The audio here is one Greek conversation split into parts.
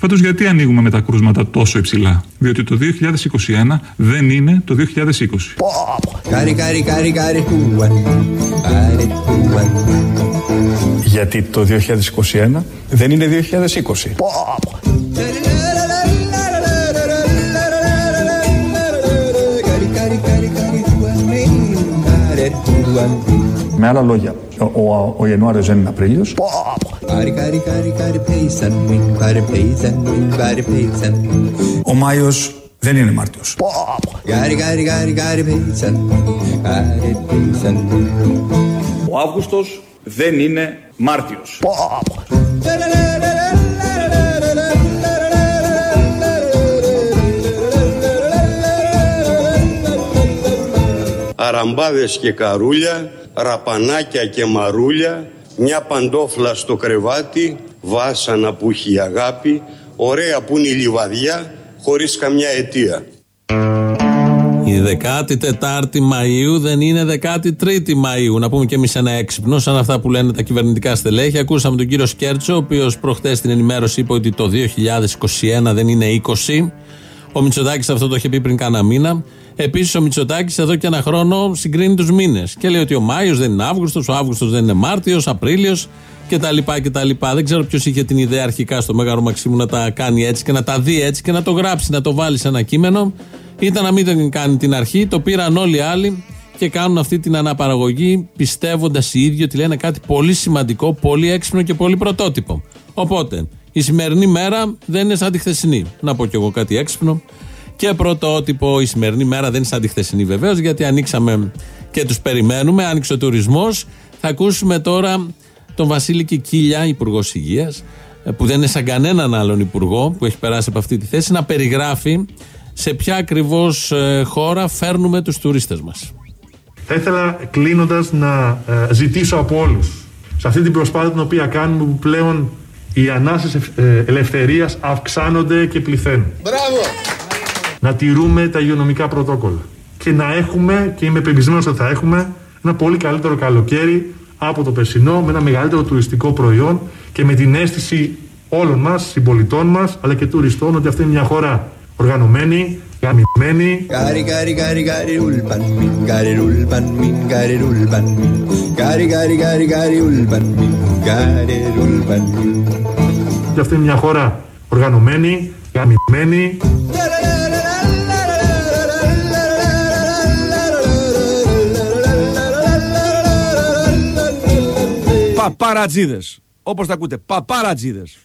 Πάντω, γιατί ανοίγουμε με τα κρούσματα τόσο υψηλά; Διότι το 2021 δεν είναι το 2020. Γιατί το 2021 δεν είναι 2020. Με άλλα λόγια, ο, ο, ο Ιανουάριος δεν είναι Απρίλιος. Ο Μάιος δεν είναι Μάρτιος. Ο Αύγουστος δεν είναι Μάρτιος. Αραμπάδες και καρούλια, ραπανάκια και μαρούλια, μια παντόφλα στο κρεβάτι, βάσανα που έχει αγάπη, ωραία που είναι η λιβαδιά, χωρίς καμιά αιτία. Η 14η Μαου δεν είναι 13η Μαου. Να πούμε και εμείς ένα έξυπνο, σαν αυτά που λένε τα κυβερνητικά στελέχη. Ακούσαμε τον κύριο Σκέρτσο, ο οποίος προχθέ στην ενημέρωση είπε ότι το 2021 δεν είναι 20. Ο Μητσοτάκης αυτό το είχε πει πριν κάνα μήνα. Επίσης, ο Μητσοτάκης εδώ και ένα χρόνο συγκρίνει τους μήνες. Και λέει ότι ο Μάιος δεν είναι Αύγουστος, ο Αύγουστος δεν είναι Μάρτιος, Απρίλιος κτλ. Δεν ξέρω ποιος είχε την ιδέα αρχικά στο Μέγαρο Μαξίμου να τα κάνει έτσι και να τα δει έτσι και να το γράψει, να το βάλει σε ένα κείμενο. Ήταν να μην τον κάνει την αρχή, το πήραν όλοι οι άλλοι και κάνουν αυτή την αναπαραγωγή πιστεύοντας οι ίδιοι ότι λένε κάτι πολύ σημαντικό, πολύ έξυπνο και πολύ πρωτότυπο. Οπότε, η σημερινή μέρα δεν είναι σαν τη χθεσινή. Να πω κι εγώ κάτι έξυπνο. Και πρωτότυπο, η σημερινή μέρα δεν είναι σαν τη χθεσινή βεβαίως, γιατί ανοίξαμε και τους περιμένουμε. Άνοιξε ο τουρισμός. Θα ακούσουμε τώρα τον Βασίλη Κικίλια, Υπουργός Υγείας, που δεν είναι σαν κανέναν άλλον υπουργό που έχει περάσει από αυτή τη θέση, να περιγράφει σε ποια ακριβώς χώρα φέρνουμε τους τουρίστες μας. Θα ήθελα κλείνοντας να ε, ζητήσω από όλους σε αυτή την προσπάθεια την οποία κάνουμε που πλέον οι ανάσες ε, ελευθερίας αυξάνονται και πληθαίνουν. Μπράβο! Να τηρούμε τα υγειονομικά πρωτόκολλα και να έχουμε, και είμαι πεπισμένος ότι θα έχουμε, ένα πολύ καλύτερο καλοκαίρι από το περσινό με ένα μεγαλύτερο τουριστικό προϊόν και με την αίσθηση όλων μας, συμπολιτών μας, αλλά και τουριστών ότι αυτή είναι μια χώρα οργανωμένη, γαμημένη. Gari gari gari gari ulpan min gari ulpan min gari ulpan min gari gari gari gari ulpan min gari ulpan min Και αυτή είναι μια χώρα οργανωμένη, γαμημένη. Παπαρατζίδες. Όπως τα ακούτε, παπαρατζίδες.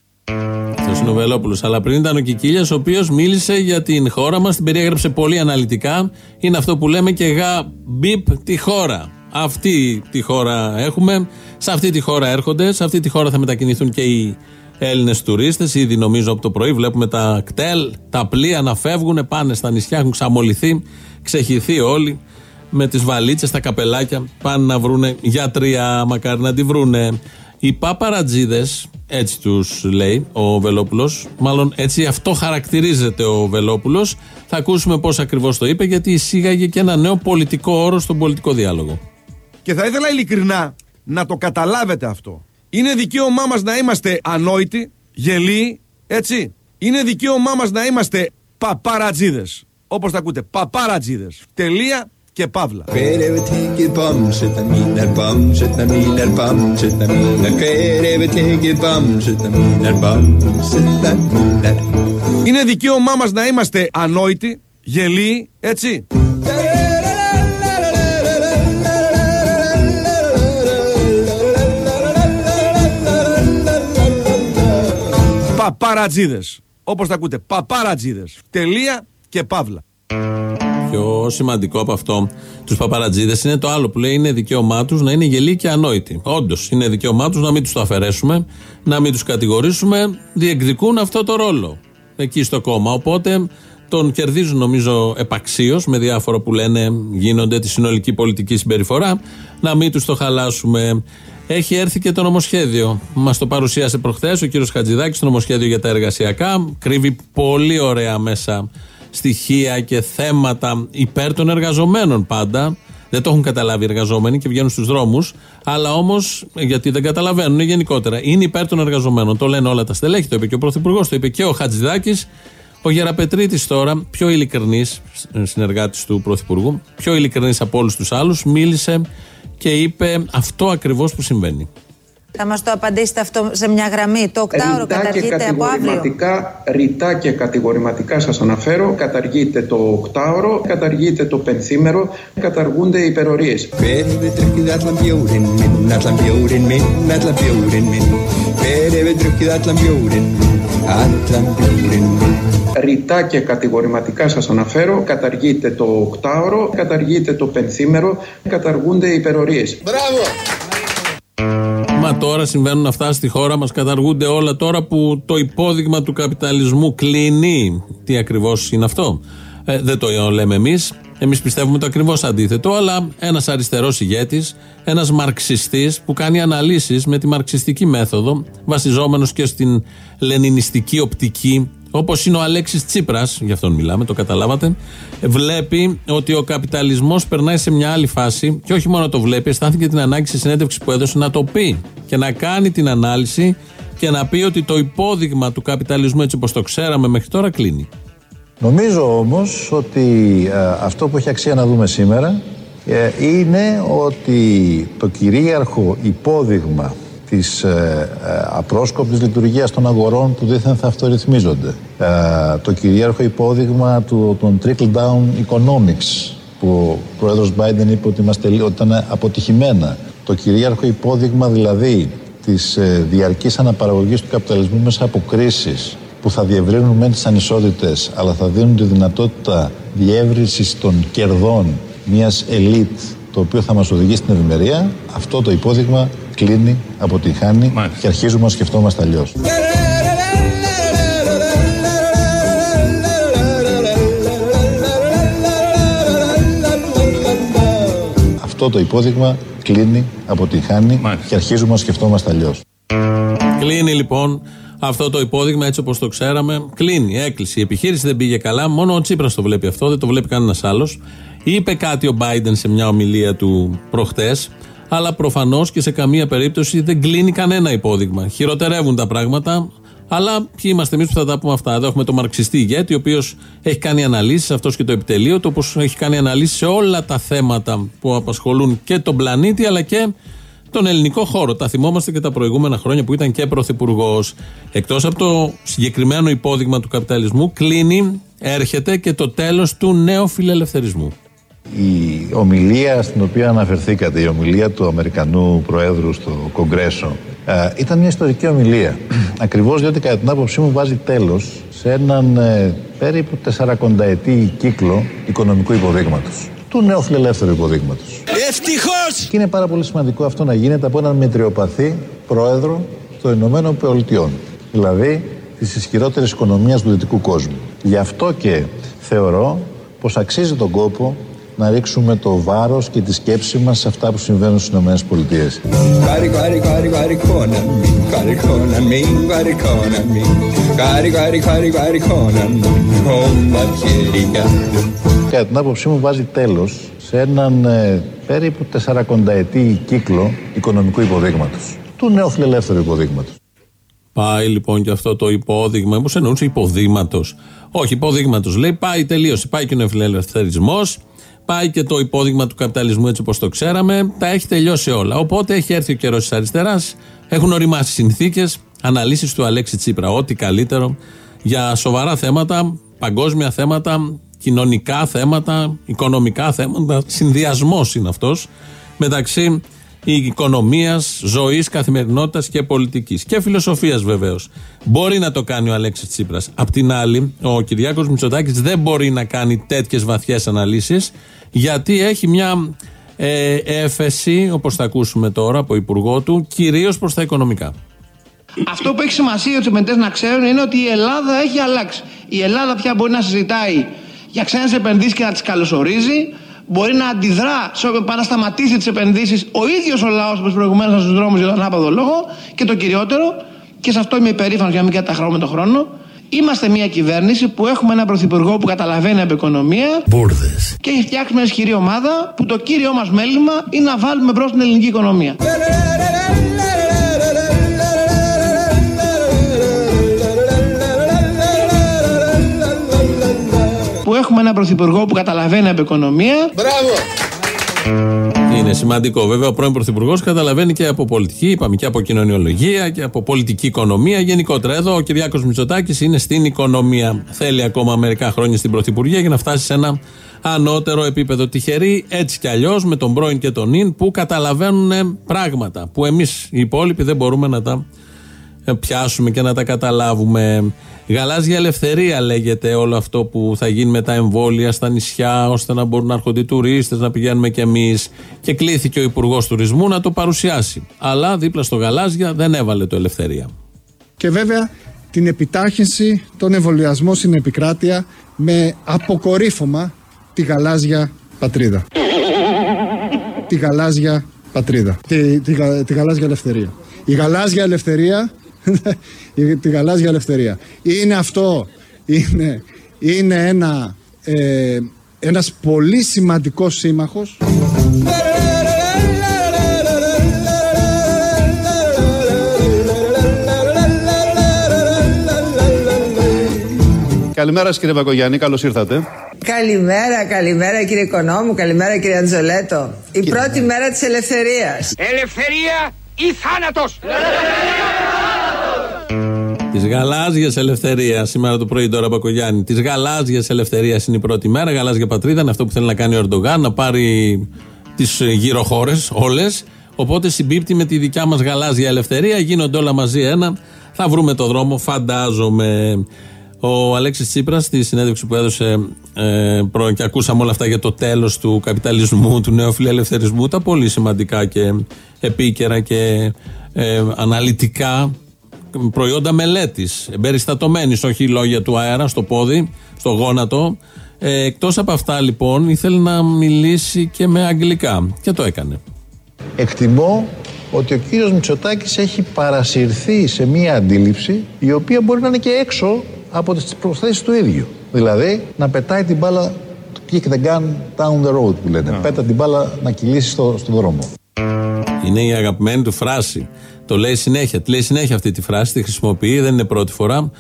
Αυτός είναι ο Βελόπουλος. Αλλά πριν ήταν ο Κικίλιας, ο οποίος μίλησε για την χώρα μας, την περιέγραψε πολύ αναλυτικά. Είναι αυτό που λέμε και γα μπιπ τη χώρα. Αυτή τη χώρα έχουμε. Σε αυτή τη χώρα έρχονται. Σε αυτή τη χώρα θα μετακινηθούν και οι Έλληνες τουρίστες. Ήδη νομίζω από το πρωί βλέπουμε τα κτέλ, τα πλοία να φεύγουν, πάνε στα νησιά, έχουν ξαμολυθεί, ξεχυθεί όλοι με τις βαλίτσες, τα καπελάκια. Πάνε να βρούνε γιατρία, μακάρι να τη βρούνε. Οι παπαρατζίδες, έτσι τους λέει ο Βελόπουλος, μάλλον έτσι αυτό χαρακτηρίζεται ο Βελόπουλος. Θα ακούσουμε πώς ακριβώς το είπε, γιατί εισήγαγε και ένα νέο πολιτικό όρο στον πολιτικό διάλογο. Και θα ήθελα ειλικρινά να το καταλάβετε αυτό. Είναι δικαίωμά μας να είμαστε ανόητοι, γελοί, έτσι. Είναι δικαίωμά μας να είμαστε παπαρατζίδες. Όπως τα ακούτε, παπαρατζίδες. Τελεία και παύλα. Kræve tænke bomsetaminar, bomsetaminar, bomsetaminar Kræve tænke bomsetaminar, bomsetaminar Είναι δικαίωμά μας να είμαστε ανόητοι, γελοί, έτσι; Παπαρατζίδες. Όπως τα ακούτε, παπαρατζίδες. Τελεία και παύλα. Πιο σημαντικό από αυτό τους παπαρατζίδες είναι το άλλο που λέει είναι δικαίωμά τους να είναι γελοί και ανόητοι. Όντως είναι δικαίωμά τους να μην τους το αφαιρέσουμε, να μην τους κατηγορήσουμε. Διεκδικούν αυτό το ρόλο εκεί στο κόμμα. Οπότε τον κερδίζουν νομίζω επαξίως με διάφορα που λένε γίνονται τη συνολική πολιτική συμπεριφορά. Να μην τους το χαλάσουμε. Έχει έρθει και το νομοσχέδιο. Μας το παρουσίασε προχθές ο κύριος Χατζηδάκης, το νομοσχέδιο για τα εργασιακά. Κρύβει πολύ ωραία μέσα στοιχεία και θέματα υπέρ των εργαζομένων πάντα. Δεν το έχουν καταλάβει οι εργαζόμενοι και βγαίνουν στους δρόμους. Αλλά όμως, γιατί δεν καταλαβαίνουν γενικότερα, είναι υπέρ των εργαζομένων. Το λένε όλα τα στελέχη, το είπε και ο Πρωθυπουργός, το είπε και ο Χατζηδάκης. Ο Γεραπετρίτης τώρα, πιο ειλικρινής συνεργάτης του Πρωθυπουργού, πιο ειλικρινής από όλους τους άλλους, μίλησε και είπε αυτό ακριβώς που συμβαίνει. Θα μας το απαντήσετε αυτό σε μια γραμμή. Το οκτάωρο Ρητά και καταργείται από αύριο. κατηγορηματικά, ρητά και κατηγορηματικά σας αναφέρω, καταργείται το οκτάωρο, καταργείται το πενθήμερο, καταργούνται οι υπερορίες. Hver hefur drukkið allan bjórin minn, allan bjórin minn, allan bjórin minn Hver hefur drukkið allan bjórin minn, allan bjórin minn Ρητά και κατηγορηματικά σας αναφέρω, καταργείται το οκτάωρο, καταργείται το πενθήμερο, καταργούνται οι υπερορίες. Μα τώρα συμβαίνουν αυτά στη χώρα μας, καταργούνται όλα τώρα που το υπόδειγμα του καπιταλισμού κλείνει. Τι ακριβώς είναι αυτό; Ε, δεν το λέμε εμείς. Εμείς πιστεύουμε το ακριβώς αντίθετο, αλλά ένας αριστερός ηγέτης, ένας μαρξιστής που κάνει αναλύσεις με τη μαρξιστική μέθοδο, βασιζόμενος και στην λενινιστική οπτική, όπως είναι ο Αλέξης Τσίπρας, γι' αυτόν μιλάμε, το καταλάβατε, βλέπει ότι ο καπιταλισμός περνάει σε μια άλλη φάση και όχι μόνο το βλέπει, αισθάνθηκε την ανάγκη σε συνέντευξη που έδωσε να το πει και να κάνει την ανάλυση και να πει ότι το υπόδειγμα του καπιταλισμού έτσι όπως το ξέραμε μέχρι τώρα κλείνει. Νομίζω όμως ότι ε, αυτό που έχει αξία να δούμε σήμερα ε, είναι ότι το κυρίαρχο υπόδειγμα της ε, ε, απρόσκοπτης λειτουργίας των αγορών που δίθεν θα αυτορυθμίζονται. Ε, το κυρίαρχο υπόδειγμα του, των trickle-down economics που ο πρόεδρος Biden είπε ότι, είμαστε, ότι ήταν αποτυχημένα. Το κυρίαρχο υπόδειγμα δηλαδή της ε, διαρκής αναπαραγωγής του καπιταλισμού μέσα από κρίσεις που θα διευρύνουν μεν τις ανισότητες αλλά θα δίνουν τη δυνατότητα διεύρυνσης των κερδών μιας ελίτ το οποίο θα μας οδηγήσει στην ευημερία αυτό το υπόδειγμα κλείνει, αποτυγχάνει και αρχίζουμε να σκεφτόμαστε αλλιώς. Αυτό το υπόδειγμα κλείνει, αποτυγχάνει και αρχίζουμε να σκεφτόμαστε αλλιώς. Κλείνει λοιπόν αυτό το υπόδειγμα έτσι όπως το ξέραμε. Κλείνει, έκλεισε. Η επιχείρηση δεν πήγε καλά. Μόνο ο Τσίπρας το βλέπει αυτό, δεν το βλέπει κανένας άλλος. Είπε κάτι ο Biden σε μια ομιλία του προχτές, αλλά προφανώς και σε καμία περίπτωση δεν κλείνει κανένα υπόδειγμα. Χειροτερεύουν τα πράγματα, αλλά ποιοι είμαστε εμείς που θα τα πούμε αυτά. Εδώ έχουμε τον μαρξιστή ηγέτη, ο οποίος έχει κάνει αναλύσεις, αυτός και το επιτελείο του, όπως έχει κάνει αναλύσεις σε όλα τα θέματα που απασχολούν και τον πλανήτη, αλλά και τον ελληνικό χώρο. Τα θυμόμαστε και τα προηγούμενα χρόνια που ήταν και πρωθυπουργός. Εκτός από το συγκεκριμένο υπόδειγμα του καπιταλισμού, κλείνει, έρχεται και το τέλος του νέου φιλελευθερισμού. Η ομιλία στην οποία αναφερθήκατε, η ομιλία του Αμερικανού Προέδρου στο Κογκρέσο, ε, ήταν μια ιστορική ομιλία. Ακριβώς διότι κατά την άποψή μου βάζει τέλος σε έναν ε, περίπου 40 ετή κύκλο οικονομικού υποδείγματος. Του νέου φιλελεύθερου υποδείγματος. Ευτυχώς! Και είναι πάρα πολύ σημαντικό αυτό να γίνεται από έναν μετριοπαθή πρόεδρο των Ηνωμένων Πολιτειών. Δηλαδή της ισχυρότερης οικονομίας του δυτικού κόσμου. Γι' αυτό και θεωρώ πως αξίζει τον κόπο να ρίξουμε το βάρος και τη σκέψη μας σε αυτά που συμβαίνουν στις Ηνωμένες Πολιτείες. Κάρι, κάρι, κάρι, κάρι, κόναν μην, κάρι, κόναν μην, κάρι, κόναν μην. Κάρι, κάρι, κάρι, κάρι, κόναν μην, κόμμα χέρια. Κατά την άποψή μου βάζει τέλος σε έναν ε, περίπου 40 ετή κύκλο οικονομικού υποδείγματος. Του νέου φιλελεύθερου υποδείγματος. Πάει λοιπόν και αυτό το υπόδειγμα. Πώ εννοούσε υποδείγματος. Όχι, υποδείγματος. Λέει πάει, τελείωσε. Πάει και ο νεοφιλελευθερισμός. Πάει και το υπόδειγμα του καπιταλισμού έτσι όπως το ξέραμε. Τα έχει τελειώσει όλα. Οπότε έχει έρθει ο καιρός της αριστεράς. Έχουν οριμάσει συνθήκες. Αναλύσεις του Αλέξη Τσίπρα. Ό,τι καλύτερο για σοβαρά θέματα, παγκόσμια θέματα, κοινωνικά θέματα, οικονομικά θέματα. Συνδυασμός είναι αυτός μεταξύ οικονομίας, ζωής, καθημερινότητας και πολιτικής. Και φιλοσοφίας βεβαίως. Μπορεί να το κάνει ο Αλέξης Τσίπρας. Απ' την άλλη, ο Κυριάκος Μητσοτάκης δεν μπορεί να κάνει τέτοιες βαθιές αναλύσεις, γιατί έχει μια ε, έφεση, όπως θα ακούσουμε τώρα από υπουργό του, κυρίως προς τα οικονομικά. Αυτό που έχει σημασία για του επενδυτέ να ξέρουν είναι ότι η Ελλάδα έχει αλλάξει. Η Ελλάδα πια μπορεί να συζητάει για ξένες επενδύσεις και να τις καλωσορίζει. Μπορεί να αντιδρά σε όποιον πάει να σταματήσει τις επενδύσεις ο ίδιος ο λαός όπως προηγουμένως στους δρόμους για τον άπαδο λόγο. Και το κυριότερο, και σε αυτό είμαι υπερήφανος για να μην καταχρώμαι τον χρόνο, Είμαστε μια κυβέρνηση που έχουμε έναν πρωθυπουργό που καταλαβαίνει από οικονομία. Μπούρδες. Και έχει φτιάξει μια ισχυρή ομάδα που το κύριο μας μέλημα είναι να βάλουμε μπρος την ελληνική οικονομία. Που έχουμε έναν πρωθυπουργό που καταλαβαίνει από οικονομία. Μπράβο! Είναι σημαντικό. Βέβαια, ο πρώην Πρωθυπουργός καταλαβαίνει και από πολιτική, είπαμε και από κοινωνιολογία και από πολιτική οικονομία. Γενικότερα, εδώ ο Κυριάκος Μητσοτάκης είναι στην οικονομία. Θέλει ακόμα μερικά χρόνια στην Πρωθυπουργία για να φτάσει σε ένα ανώτερο επίπεδο. Τυχεροί έτσι κι αλλιώς με τον πρώην και τον νυν που καταλαβαίνουν πράγματα που εμείς οι υπόλοιποι δεν μπορούμε να τα πιάσουμε και να τα καταλάβουμε. Γαλάζια ελευθερία λέγεται όλο αυτό που θα γίνει με τα εμβόλια στα νησιά, ώστε να μπορούν να έρχονται οι τουρίστες, να πηγαίνουμε κι εμείς. Και κλήθηκε ο Υπουργός Τουρισμού να το παρουσιάσει. Αλλά δίπλα στο γαλάζια δεν έβαλε το ελευθερία. Και βέβαια την επιτάχυνση, τον εμβολιασμό στην επικράτεια με αποκορύφωμα τη γαλάζια πατρίδα. τη γαλάζια πατρίδα. Τη, τη, γα- τη γαλάζια ελευθερία. Η γαλάζια ελευθερία η- τη γαλάζια ελευθερία. Είναι αυτό, είναι, είναι ένα, ε, ένας πολύ σημαντικός σύμμαχος Καλημέρα σας, κύριε Βακογιάννη, καλώς ήρθατε. Καλημέρα, καλημέρα κύριε Οικονόμου, καλημέρα κύριε Αντζολέτο. Η πρώτη μέρα της ελευθερίας. Ελευθερία ή θάνατος! Τη γαλάζια ελευθερίας, σήμερα το πρωί τώρα Μπακογιάννη. Τη γαλάζια ελευθερίας είναι η πρώτη μέρα. Γαλάζια πατρίδα είναι αυτό που θέλει να κάνει ο Ερντογάν, να πάρει τις γύρω χώρε όλες. Οπότε συμπίπτει με τη δικιά μας γαλάζια ελευθερία. Γίνονται όλα μαζί ένα. Θα βρούμε το δρόμο, φαντάζομαι. Ο Αλέξης Τσίπρας, στη συνέντευξη που έδωσε ε, προ- και ακούσαμε όλα αυτά για το τέλος του καπιταλισμού, του νέου φιλελευθερισμού, τα πολύ σημαντικά και επίκαιρα και ε, αναλυτικά προϊόντα μελέτης, εμπεριστατωμένης, όχι λόγια του αέρα, στο πόδι, στο γόνατο. Ε, Εκτός από αυτά, λοιπόν, ήθελε να μιλήσει και με αγγλικά. Και το έκανε. Εκτιμώ ότι ο κύριος Μητσοτάκης έχει παρασυρθεί σε μία αντίληψη η οποία μπορεί να είναι και έξω από τις προθέσεις του ίδιου. Δηλαδή να πετάει την μπάλα kick the gun down the road που λένε. Πέτα την μπάλα να κυλήσει στο, στον δρόμο. Είναι η αγαπημένη του φράση. Το λέει συνέχεια. Τη λέει συνέχεια αυτή τη φράση, τη χρησιμοποιεί, δεν είναι πρώτη φορά.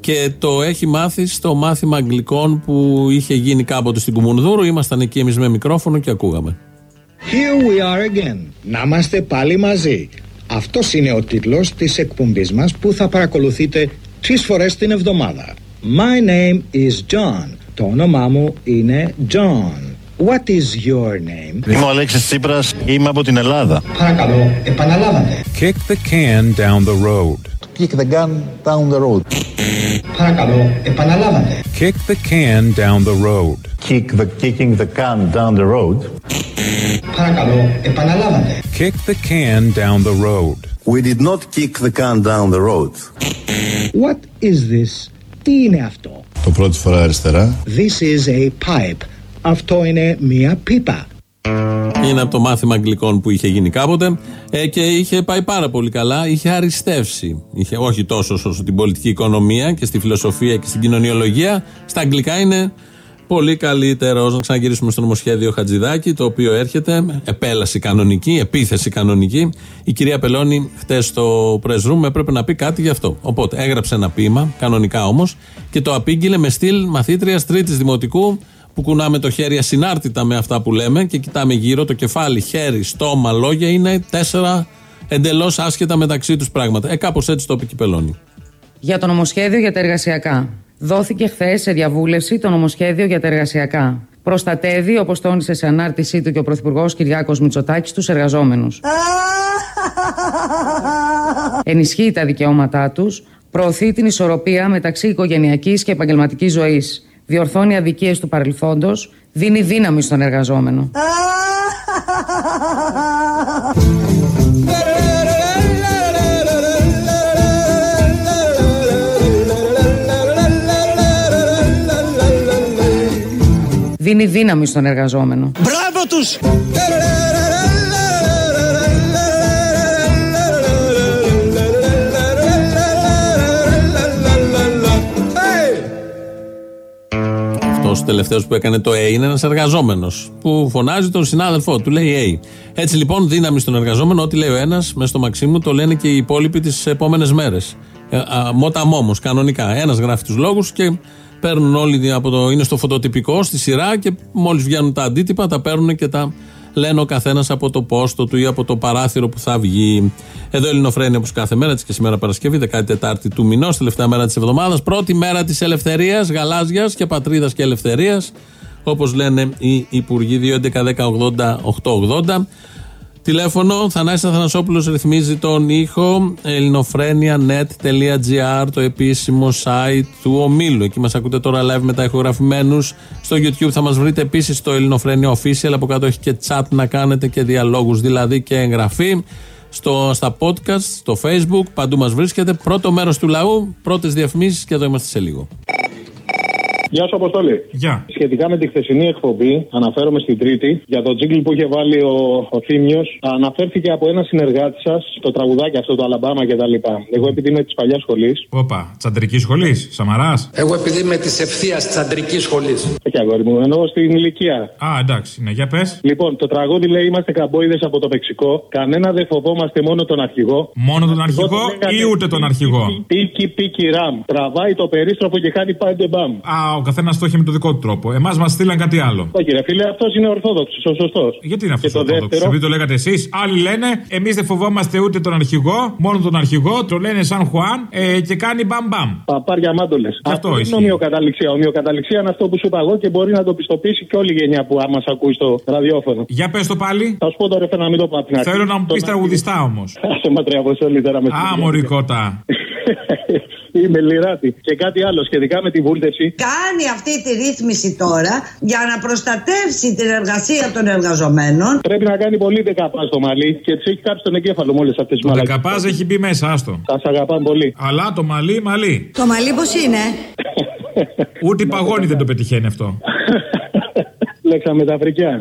Και το έχει μάθει στο μάθημα αγγλικών που είχε γίνει κάποτε στην Κουμουνδούρου. Ήμασταν εκεί εμείς με μικρόφωνο και ακούγαμε. Here we are again. Να είμαστε πάλι μαζί. Αυτός είναι ο τίτλος της εκπομπής μας που θα παρακολουθείτε τρεις φορές την εβδομάδα. My name is John. Το όνομά μου είναι John. What is your name? Είμαι ο Αλέξης Τσίπρας, είμαι από την Ελλάδα. Παρακαλώ, επαναλάβατε. Kick the can down the road. Kick the gun down the road. Παρακαλώ, επαναλάβατε. Kick the can down the road. Kick the, kicking the can down the road. Παρακαλώ, επαναλάβατε. Kick the can down the road. We did not kick the can down the road. What is this? Τι είναι αυτό? Το πρώτη φορά αριστερά. This is a pipe. Αυτό είναι μία πίπα. Είναι από το μάθημα αγγλικών που είχε γίνει κάποτε ε, και είχε πάει πάρα πολύ καλά. Είχε αριστεύσει. Είχε, όχι τόσο όσο στην πολιτική οικονομία και στη φιλοσοφία και στην κοινωνιολογία. Στα αγγλικά είναι πολύ καλύτερο. Να ξαναγυρίσουμε στο νομοσχέδιο Χατζηδάκη, το οποίο έρχεται. Επέλαση κανονική, επίθεση κανονική. Η κυρία Πελώνη, χτες στο press room, έπρεπε να πει κάτι γι' αυτό. Οπότε έγραψε ένα ποίημα, κανονικά όμως, και το απήγγειλε με στυλ μαθήτριας Τρίτης Δημοτικού που κουνάμε το χέρι ασυνάρτητα με αυτά που λέμε και κοιτάμε γύρω το κεφάλι, χέρι, στόμα, λόγια είναι τέσσερα εντελώς άσχετα μεταξύ τους πράγματα. Ε, κάπως έτσι το είπε και η Πελώνη. Για το νομοσχέδιο για τα εργασιακά. Δόθηκε χθες σε διαβούλευση το νομοσχέδιο για τα εργασιακά. Προστατεύει, όπως τόνισε σε ανάρτησή του και ο Πρωθυπουργός Κυριάκος Μητσοτάκης, τους εργαζόμενους. Ενισχύει τα δικαιώματά τους, προωθεί την ισορροπία μεταξύ οικογενειακής και επαγγελματικής ζωής. Διορθώνει αδικίες του παρελθόντος, δίνει δύναμη στον εργαζόμενο. Δίνει δύναμη στον εργαζόμενο. Μπράβο τους! Τελευταίος που έκανε το A είναι ένας εργαζόμενος που φωνάζει τον συνάδελφό του, λέει A. Έτσι λοιπόν, δύναμη στον εργαζόμενο, ό,τι λέει ο ένας, μέσα στο Μαξίμου, το λένε και οι υπόλοιποι τις επόμενες μέρες. Μότα μόμος, κανονικά. Ένας γράφει τους λόγους και παίρνουν όλοι από το. είναι στο φωτοτυπικό, στη σειρά και μόλις βγαίνουν τα αντίτυπα, τα παίρνουν και τα λένε ο καθένας από το πόστο του ή από το παράθυρο που θα βγει. Εδώ Ελληνοφρένια όπως κάθε μέρα, τη και σήμερα Παρασκευή, 14η του μηνός, τελευταία μέρα της εβδομάδας, πρώτη μέρα της ελευθερίας, γαλάζιας και πατρίδας και ελευθερίας. Όπως λένε οι υπουργοί 2.11.10.80.880. Τηλέφωνο Θανάσης Αθανασόπουλος ρυθμίζει τον ήχο ελληνοφρένια.net.gr το επίσημο site του ομίλου. Εκεί μας ακούτε τώρα live μετά ηχογραφημένους. Στο YouTube θα μας βρείτε επίσης στο Ελληνοφρένια Official. Από κάτω έχει και chat να κάνετε και διαλόγους δηλαδή και εγγραφή. Στο, στα podcast, στο facebook, παντού μας βρίσκεται. Πρώτο μέρος του λαού, πρώτες διαφημίσεις και εδώ είμαστε σε λίγο. Γεια σου, Αποστόλη. Γεια. Σχετικά με τη χθεσινή εκπομπή, αναφέρομαι στην Τρίτη, για το τζίγκλ που είχε βάλει ο, ο Θήμιο, αναφέρθηκε από ένα συνεργάτη σα το τραγουδάκι αυτό, το Αλαμπάμα κτλ. Εγώ επειδή είμαι τη παλιά σχολή. Όπα, τσαντρική σχολή, Σαμαρά. Εγώ επειδή είμαι τη ευθεία τσαντρική σχολή. Όχι, αγόρι μου, εννοώ στην ηλικία. Α, εντάξει, ναι, για πε. Λοιπόν, το τραγούδι λέει Είμαστε καμπόιδε από το Μεξικό. Κανένα δεν φοβόμαστε μόνο τον αρχηγό. Μόνο τον αρχηγό ή ούτε τον αρχηγό. Πίκι, πίκι, ραμ. Τραβάει το περίστροφο και κάνει πάντε μπαμ. Α, ο καθένας το έχει με το δικό του τρόπο. Εμάς μας στείλαν κάτι άλλο. Όχι, ρε φίλε, αυτός είναι ορθόδοξος, ο σωστός. Γιατί είναι αυτός ο ορθόδοξος, επειδή το λέγατε εσείς; Άλλοι λένε, εμείς δεν φοβόμαστε ούτε τον αρχηγό, μόνο τον αρχηγό, το λένε σαν Χουάν ε, και κάνει μπαμ μπαμ. Παπάρια μάντολες. Αυτό είναι ισχύει. ομοιοκαταληξία. Ομοιοκαταληξία είναι αυτό που σου είπα εγώ και μπορεί να το πιστοποιήσει και όλη η γενιά που άμα ακούει στο ραδιόφωνο. Για πες το πάλι. Θα σου πω τώρα, να μην το πω από την αρχή. Θέλω να μου πεις τραγουδιστά όμως. Σε ματρέα αποστολή τώρα με Α, μωρικότα. Είμαι λιράτη. Και κάτι άλλο σχετικά με τη βούλτευση. Κάνει αυτή τη ρύθμιση τώρα για να προστατεύσει την εργασία των εργαζομένων. Πρέπει να κάνει πολύ δεκαπά στο μαλλί και της έχει κάψει τον εγκέφαλο με όλε αυτές τις Το μαλακίε. δεκαπάζ έχει μπει μέσα, άστο. Θα σε αγαπάμε πολύ. Αλλά το μαλλί, μαλλί. Το μαλλί πώς είναι; Ούτε η παγόνη δεν το πετυχαίνει αυτό. Λέξα μεταφρικιά.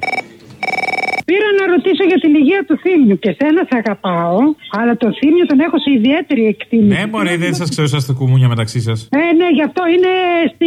Πήρα να ρωτήσω για την υγεία του θύμιου και σένα σε αγαπάω, αλλά το θύμιο τον έχω σε ιδιαίτερη εκτίμηση. Ναι, μωρέ, δεν σας ξέρω, είσαστε κουμούνια μεταξύ σας. Ε, ναι, γι' αυτό είναι,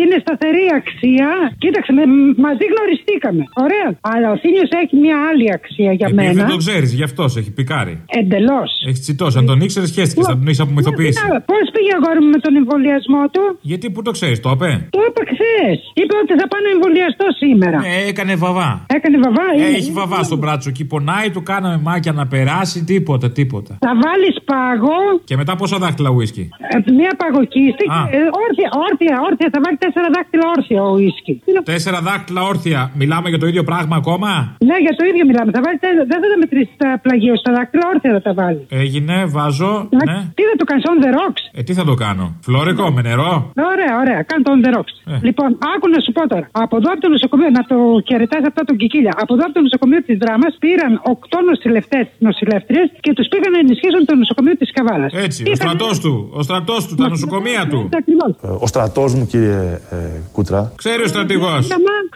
είναι σταθερή αξία. Κοίταξε, με, μαζί γνωριστήκαμε. Ωραία. Αλλά ο θύμιος έχει μια άλλη αξία για Επειδή μένα. δεν το ξέρεις, γι' αυτός σε έχει πικάρει. Εντελώς. Έχεις τσιτώσει. Αν τον ήξερες, χαίστηκες, θα τον έχεις απομυθοποιήσει. Πώς πήγε αγόρι μου με τον εμβολιασμό του; Γιατί που το ξέρεις, το απέ. Το είπα χθες. Είπε ότι θα πάω να εμβολιαστώ σήμερα. Ε, έκανε βαβά. Έκανε βαβά, Ε, είναι. έχει βαβά στο μπράτσο. Εκεί πονάει, του κάναμε μάκια να περάσει. Τίποτα, τίποτα. Θα βάλεις πάγο. Και μετά πόσα δάχτυλα ουίσκι; ε, Μια παγοκίστη. Α. ε, όρθια, όρθια, όρθια. Θα βάλει τέσσερα δάχτυλα όρθια ο ίσκι. Τέσσερα δάχτυλα όρθια. Μιλάμε για το ίδιο πράγμα ακόμα; Ναι, για το ίδιο μιλάμε. Θα βάλει, τέσσερα- δεν θα τα μετρήσεις τα πλαγίω, στα δάχτυλα όρθια θα τα βάλεις. Έγινε, βάζω. Ναι. Τι θα το κάνεις, on the rocks; Ε, τι θα το κάνω; Φλόρικο, με νερό; Ωραία, ωραία, κάνε το on the rocks. Ε. Λοιπόν, άκου να σου πω τώρα. Από εδώ από το νοσοκομείο, να το χαιρετά αυτό τον Κικίλια. Από εδώ από το νοσοκομείο της Δράμα πήραν οκτώ νοσηλευτές, νοσηλεύτριες και τους πήγαν να ενισχύσουν το νοσοκομείο της Καβάλας. Έτσι, ο στρατός του. Ο στρατός του, τα νοσοκομεία του. Ο στρατός μου, κύριε ε, Κούτρα. Ξέρει ο στρατηγός.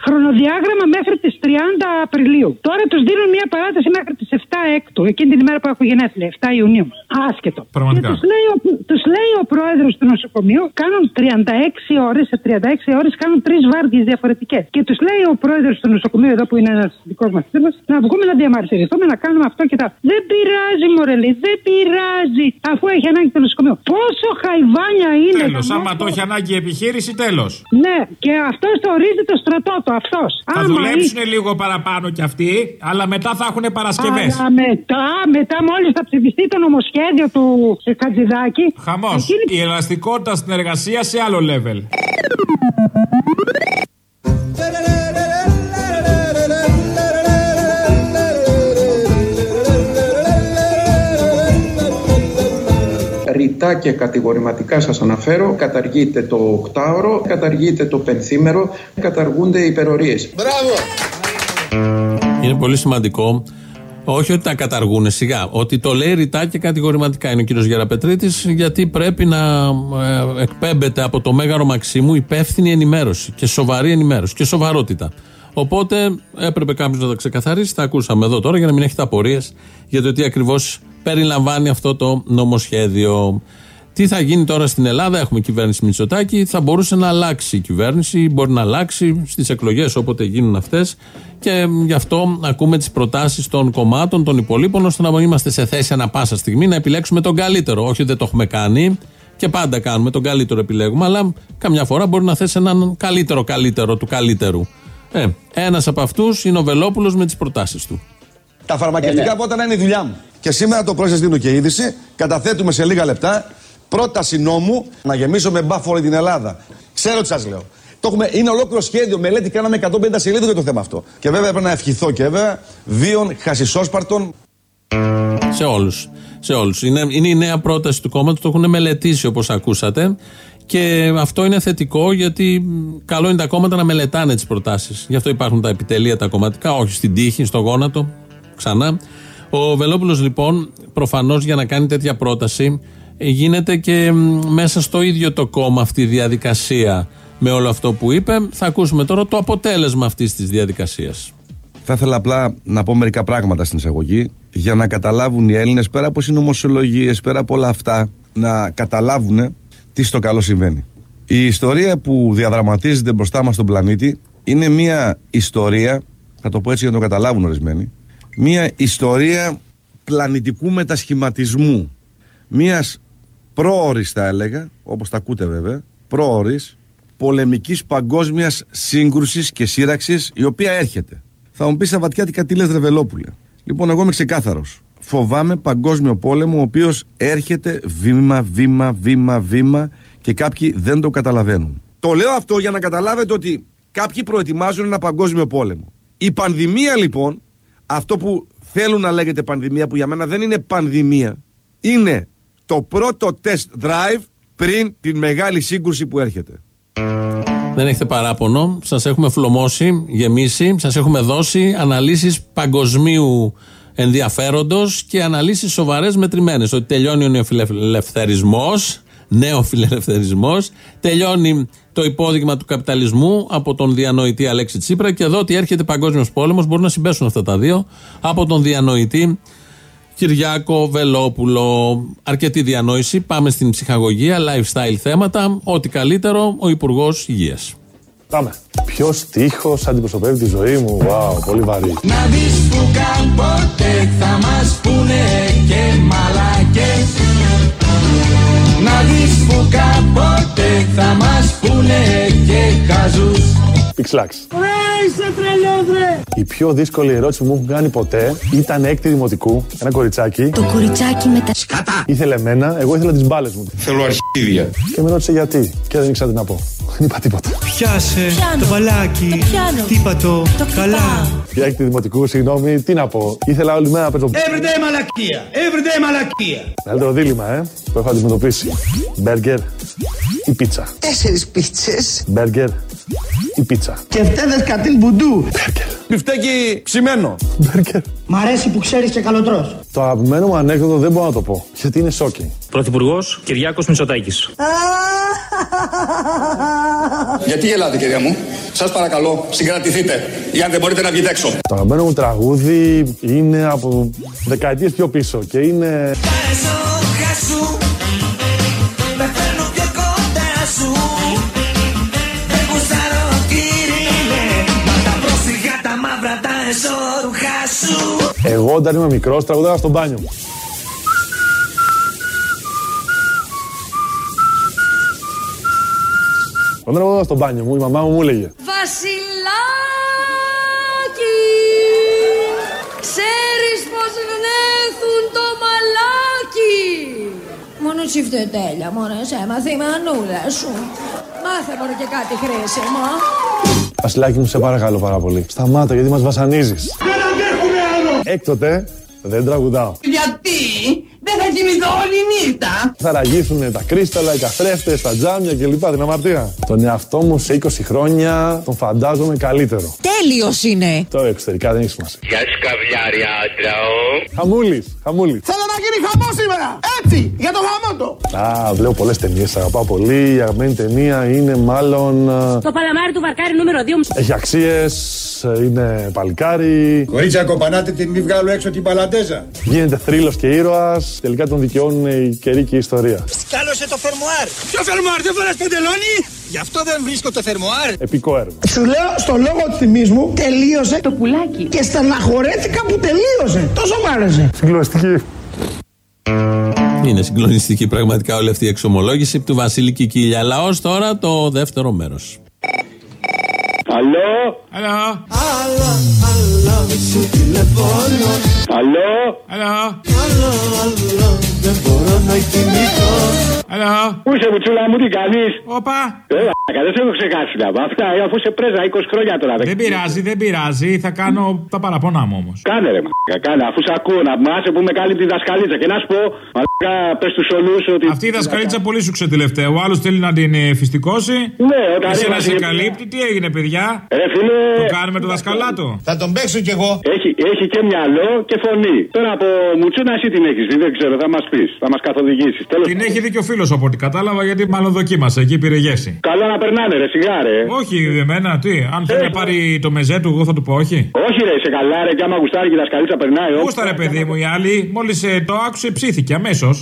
Χρονοδιάγραμμα μέχρι τις 30 Απριλίου. Τώρα τους δίνουν μια παράταση μέχρι τις 7 Έκτου, εκείνη την ημέρα που έχω γενέθλια, 7 Ιουνίου. Άσχετο. Πραγματικά. Και τους λέει, ο- τους λέει ο πρόεδρος του νοσοκομείου, κάνουν 36 ώρες, σε 36 ώρες κάνουν τρεις βάρδιες διαφορετικές. Και τους λέει ο πρόεδρος του νοσοκομείου, εδώ που είναι ένας δικός μας φίλος, να βγούμε να διαμαρτυρηθούμε, να κάνουμε αυτό και τα. Δεν πειράζει, Μωρελή, δεν πειράζει, αφού έχει ανάγκη το νοσοκομείο. Πόσο χαϊβάνια είναι. Τέλος, γαμώ άμα το έχει ανάγκη η επιχείρηση, τέλος. ναι, και αυτός το ορίζει το στρατό του, αυτός. Θα δουλέψουν λίγο παραπάνω κι αυτοί, αλλά μετά θα έχουν Παρασκευές. Αλλά μετά, μετά μόλις θα ψηφιστεί το νομοσχέδιο του ε, Χατζηδάκη. Χαμός. Η ελαστικότητα στην εργασία σε άλλο level. Ρητά και κατηγορηματικά σας αναφέρω, καταργείται το οκτάωρο, καταργείται το πενθήμερο, καταργούνται οι υπερορίες. Είναι πολύ σημαντικό. Όχι ότι τα καταργούν σιγά, ότι το λέει ρητά και κατηγορηματικά είναι ο κύριος Γεραπετρίτης, γιατί πρέπει να ε, εκπέμπεται από το μέγαρο Μαξίμου υπεύθυνη ενημέρωση και σοβαρή ενημέρωση και σοβαρότητα. Οπότε έπρεπε κάποιος να τα ξεκαθαρίσει. Τα ακούσαμε εδώ τώρα για να μην έχετε απορίες για το τι ακριβώς περιλαμβάνει αυτό το νομοσχέδιο. Τι θα γίνει τώρα στην Ελλάδα, έχουμε κυβέρνηση Μητσοτάκη, θα μπορούσε να αλλάξει η κυβέρνηση, μπορεί να αλλάξει στις εκλογές όποτε γίνουν αυτές. Και γι' αυτό ακούμε τις προτάσεις των κομμάτων, των υπολείπων, ώστε να είμαστε σε θέση ανα πάσα στιγμή να επιλέξουμε τον καλύτερο. Όχι, δεν το έχουμε κάνει και πάντα κάνουμε τον καλύτερο επιλέγουμε, αλλά καμιά φορά μπορεί να θέσει έναν καλύτερο καλύτερο του καλύτερου. Ε, ένας από αυτούς είναι ο Βελόπουλος με τις προτάσεις του. Τα φαρμακευτικά πότε να είναι η δουλειά μου. Και σήμερα το πρωί σας δίνω και είδηση. Καταθέτουμε σε λίγα λεπτά πρόταση νόμου να γεμίσω μπαφ όλη την Ελλάδα. Ξέρω τι σας λέω. Το έχουμε, είναι ολόκληρο σχέδιο. Μελέτη κάναμε 150 σελίδες για το θέμα αυτό. Και βέβαια πρέπει να ευχηθώ και βέβαια βίων χασισόσπαρτων. Σε όλους. Σε όλους. Είναι, είναι η νέα πρόταση του κόμματος, το έχουν μελετήσει όπως ακούσατε. Και αυτό είναι θετικό γιατί καλό είναι τα κόμματα να μελετάνε τις προτάσεις. Γι' αυτό υπάρχουν τα επιτελεία τα κομματικά, όχι στην τύχη, στο γόνατο. Ξανά. Ο Βελόπουλος λοιπόν, προφανώς για να κάνει τέτοια πρόταση, γίνεται και μέσα στο ίδιο το κόμμα αυτή η διαδικασία με όλο αυτό που είπε. Θα ακούσουμε τώρα το αποτέλεσμα αυτής της διαδικασίας. Θα ήθελα απλά να πω μερικά πράγματα στην εισαγωγή για να καταλάβουν οι Έλληνες πέρα από συνωμοσιολογίες, πέρα από όλα αυτά, να καταλάβουν τι στο καλό συμβαίνει. Η ιστορία που διαδραματίζεται μπροστά μας στον πλανήτη είναι μια ιστορία, θα το πω έτσι για να το καταλάβουν ορισμένοι, μια ιστορία πλανητικού μετασχηματισμού. Μιας πρόορης, θα έλεγα, όπως τα ακούτε βέβαια, πρόορης πολεμικής παγκόσμιας σύγκρουσης και σύραξης η οποία έρχεται. Θα μου πεις Σαββατιάτικα τι λες, Ρεβελόπουλε. Λοιπόν, εγώ είμαι ξεκάθαρος. Φοβάμαι παγκόσμιο πόλεμο, ο οποίος έρχεται βήμα, βήμα, βήμα, βήμα και κάποιοι δεν το καταλαβαίνουν. Το λέω αυτό για να καταλάβετε ότι κάποιοι προετοιμάζουν ένα παγκόσμιο πόλεμο. Η πανδημία λοιπόν, αυτό που θέλουν να λέγεται πανδημία, που για μένα δεν είναι πανδημία, είναι το πρώτο test drive πριν την μεγάλη σύγκρουση που έρχεται. Δεν έχετε παράπονο. Σας έχουμε φλωμώσει, γεμίσει. Σας έχουμε δώσει αναλύσεις παγκοσμίου ενδιαφέροντος και αναλύσεις σοβαρές μετρημένες. Ότι τελειώνει ο νεοφιλελευθερισμός, νέο φιλελευθερισμός, τελειώνει το υπόδειγμα του καπιταλισμού από τον διανοητή Αλέξη Τσίπρα και εδώ ότι έρχεται παγκόσμιος πόλεμος. Μπορούν να συμπέσουν αυτά τα δύο από τον διανοητή Κυριάκο Βελόπουλο. Αρκετή διανόηση. Πάμε στην ψυχαγωγία, lifestyle θέματα. Ό,τι καλύτερο, ο Υπουργός Υγείας. Πάμε. Ποιος τείχος αντιπροσωπεύει τη ζωή μου; Wow, πολύ βαρύ. Να δεις που κάποτε θα μας πούνε και μαλάκες Να δεις που κάποτε θα μας πούνε και χαζούς Πιξλάξ. Ρε είσαι τρελός ρε Η πιο δύσκολη ερώτηση που μου έχουν κάνει ποτέ ήταν έκτη δημοτικού. Ένα κοριτσάκι. Το κοριτσάκι με τα σκάτα. Ήθελε εμένα, εγώ ήθελα τις μπάλες μου. Θέλω αρχίδια Και με ρώτησε γιατί. Και δεν ήξερα τι να πω. Δεν είπα τίποτα. Πιάσε Πιάνω. το μπαλάκι. Το πιάνω. Τύπα το; Το χτυπάω. Καλά. Για έκτη δημοτικού, συγγνώμη, τι να πω. Ήθελα όλη μέρα να παίζω. Everyday μαλακία Everyday μαλακία Μεγαλύτερο δίλημα, ε, που έχω αντιμετωπίσει. Μπέργκερ ή πίτσα. Τέσσερις πίτσες. Μπέργκερ ή πίτσα. Και φταίδες κατήλ μπουντού. Πιφτέκι ψημένο. Μπέργκερ. Μ' αρέσει που ξέρεις και καλοτρός. Το αγαπημένο μου ανέκδοτο δεν μπορώ να το πω. Γιατί είναι shocking. Πρωθυπουργός Κυριάκος Μητσοτάκης. Γιατί γελάτε, κυρία μου; Σας παρακαλώ, συγκρατηθείτε. Ή αν δεν μπορείτε να βγείτε έξω. Το αγαπημένο μου τραγούδι είναι από δεκαετίες πιο πίσω και είναι. σου Εγώ όταν είμαι μικρός τραγουδάγα στο μπάνιο μου. Όταν τραγουδάγα στο μπάνιο μου, η μαμά μου μου έλεγε Βασιλάκι Ξέρεις πως γνέθουν το μαλάκι; Μόνο τσιφτετέλια μωρέ σε έμαθε η μανούλα σου Μάθε μωρέ και κάτι χρήσιμο Βασιλάκι μου, σε παρακαλώ πάρα πολύ. Σταμάτα γιατί μας βασανίζεις. Δεν αντέχουμε άλλο Έκτοτε δεν τραγουδάω. Γιατί; Δεν θα κοιμηθώ όλη νύχτα Θα ραγίσουν τα κρίσταλα, οι καθρέφτες, τα τζάμια κλπ. Την αμαρτία. Τον εαυτό μου σε 20 χρόνια τον φαντάζομαι καλύτερο. Τέλειος είναι. Τώρα εξωτερικά δεν έχεις σημασία. Γεια σου καβλιάρια άντρα. Χαμούλης, χαμούλης. Θέλω να γίνει χαμός σήμερα! Έτσι! Για το χαμό του! Α, βλέπω πολλές ταινίες. Αγαπάω πολύ. Η αγαπημένη ταινία είναι μάλλον. ε, Το παλαμάρι του βαρκάρι νούμερο 2. Έχει αξίες. Είναι παλικάρι. Κορίτσια, κοπανάτε την μη βγάλω έξω την παλαντέζα. Γίνεται θρύλος και ήρωας. Τελικά τον δικαιώνουν η καιρή και η ιστορία. Σκάλωσε το φερμοάρ! Ποιο φερμοάρ, δεν φοράς παντελόνι! Γι' αυτό δεν βρίσκω το φερμοάρ! Επικό έργο. Σου λέω στο λόγο του θυμής μου τελείωσε το πουλάκι και στεναχωρέθηκα που τελείωσε. Τόσο μ' άρεσε. Συγκλονιστική. Είναι συγκλονιστική πραγματικά όλη αυτή η εξομολόγηση του Βασίλη Κικίλια. Λαός τώρα το δεύτερο μέρος. Αλλό. Hello. Άλλο, άλλο, σου τηλεφώνω. Αλλό. Hello. Άλλο, άλλο, δεν μπορώ να κοιμηθώ. Hello. Πού είσαι, Μουτσούλα μου, τι κάνεις; Όπα. Έλα, δεν σε έχω ξεχάσει να πω. Αυτά, αφού σε πρέζα 20 χρόνια τώρα. Δεν πειράζει, δεν πειράζει. Θα κάνω τα παραπονά μου όμως. Κάνε ρε, μαλάκα, κάνε. Αφού σε ακούω να μάσε που με κάλυπτη τη δασκαλίτσα. Και να σου πω, μαλάκα, πες του όλους ότι. Αυτή η δασκαλίτσα πολύ σου ξετηλευταία. Ο άλλος θέλει να την ε, φυστικώσει. Ναι, όταν Εσύ να ήμασταν- σε καλύπτει. Τι έγινε, παιδιά; Ρε φίλε. Το κάνουμε το δασκαλάτο. Θα τον παίξω κι εγώ. Έχει, έχει και μυαλό και φωνή. Τώρα από Μουτσούνα εσύ την έχεις δει, δεν ξέρω, θα μας πει, θα μας καθοδηγήσεις. Την έχει δει και ο φίλος από ό,τι κατάλαβα γιατί μάλλον δοκίμασε. Εκεί πήρε γεύση. Καλά να περνάνε, ρε, σιγά, ρε. Όχι, εμένα τι. Αν θέλει να πάρει το μεζέ του, εγώ θα του πω όχι. Όχι, ρε, σε καλά, ρε, και άμα γουστάρει και η δασκαλίτσα περνάει. όχι. Γούστα ρε παιδί μου, η άλλη μόλις το άκουσε ψήθηκε αμέσως.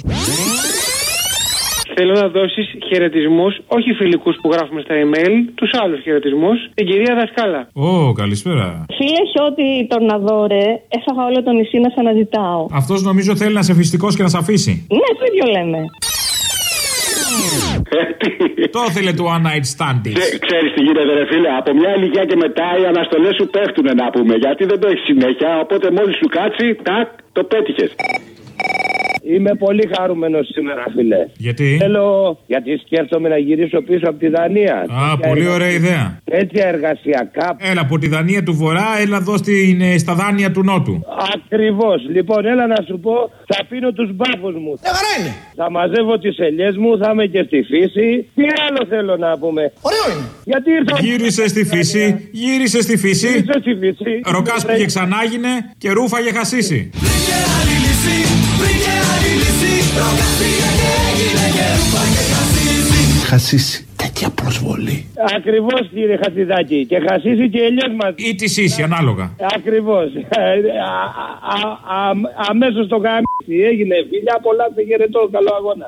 Θέλω να δώσεις χαιρετισμούς, όχι φιλικούς που γράφουμε στα email, τους άλλους χαιρετισμούς, την κυρία Δασκάλα. Ω, καλησπέρα. Φίλε Χιώτη Τορναδόρε, έφαγα όλο το νησί να σε αναζητάω. Αυτός νομίζω θέλει να σε φυστικό και να σε αφήσει. Ναι, το ίδιο λέμε. Το ήθελε του one night stand της. Ξέρεις τι γίνεται, ρε φίλε. Από μια ηλικία και μετά οι αναστολές σου πέφτουν να πούμε. Γιατί δεν το έχεις συνέχεια. Οπότε μόλις σου κάτσει, τάκ, το πέτυχες. Είμαι πολύ χαρούμενος σήμερα, φίλε. Γιατί; Θέλω, γιατί σκέφτομαι να γυρίσω πίσω από τη Δανία. Α, πολύ ωραία ιδέα. Τέτοια εργασιακά. Έλα από τη Δανία του Βορρά, έλα εδώ στην, ε, στα δάνεια του Νότου. Ακριβώς. Λοιπόν, έλα να σου πω, θα πίνω τους μπάφους μου. είναι. Θα μαζεύω τις ελιές μου, θα είμαι και στη φύση. Τι άλλο θέλω να πούμε; Ωραίο είναι. Γιατί ήρθα. Γύρισε στη φύση, γύρισε στη φύση. Γύρισε στη φύση. Ροκάς πήγε ξανάγινε και ρούφαγε χασίσει. Χασίσει. Τέτοια προσβολή. Ακριβώς κύριε Χατζηδάκη. Και χασίσει και ελιές μας. Ή τη ίση, ανάλογα. Ακριβώς. Αμέσως το γάμιση έγινε. Φιλιά πολλά, σε χαιρετώ. Καλό αγώνα.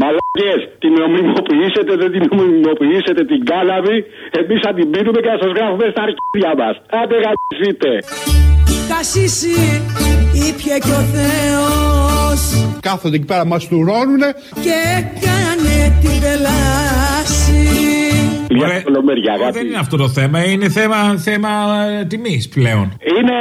Μαλάκε, την νομιμοποιήσετε, δεν την νομιμοποιήσετε την κάλαβη. Εμείς θα την πίνουμε και θα σας γράφουμε στα αρχίδια μας. Άντε γαμπηθείτε. Κασίσει ήπια και ο Θεός Κάθονται εκεί πέρα, μας τουρώνουνε. και έκανε την πελάση Ωραία. Δεν είναι αυτό το θέμα, είναι θέμα, θέμα τιμής πλέον. Είναι,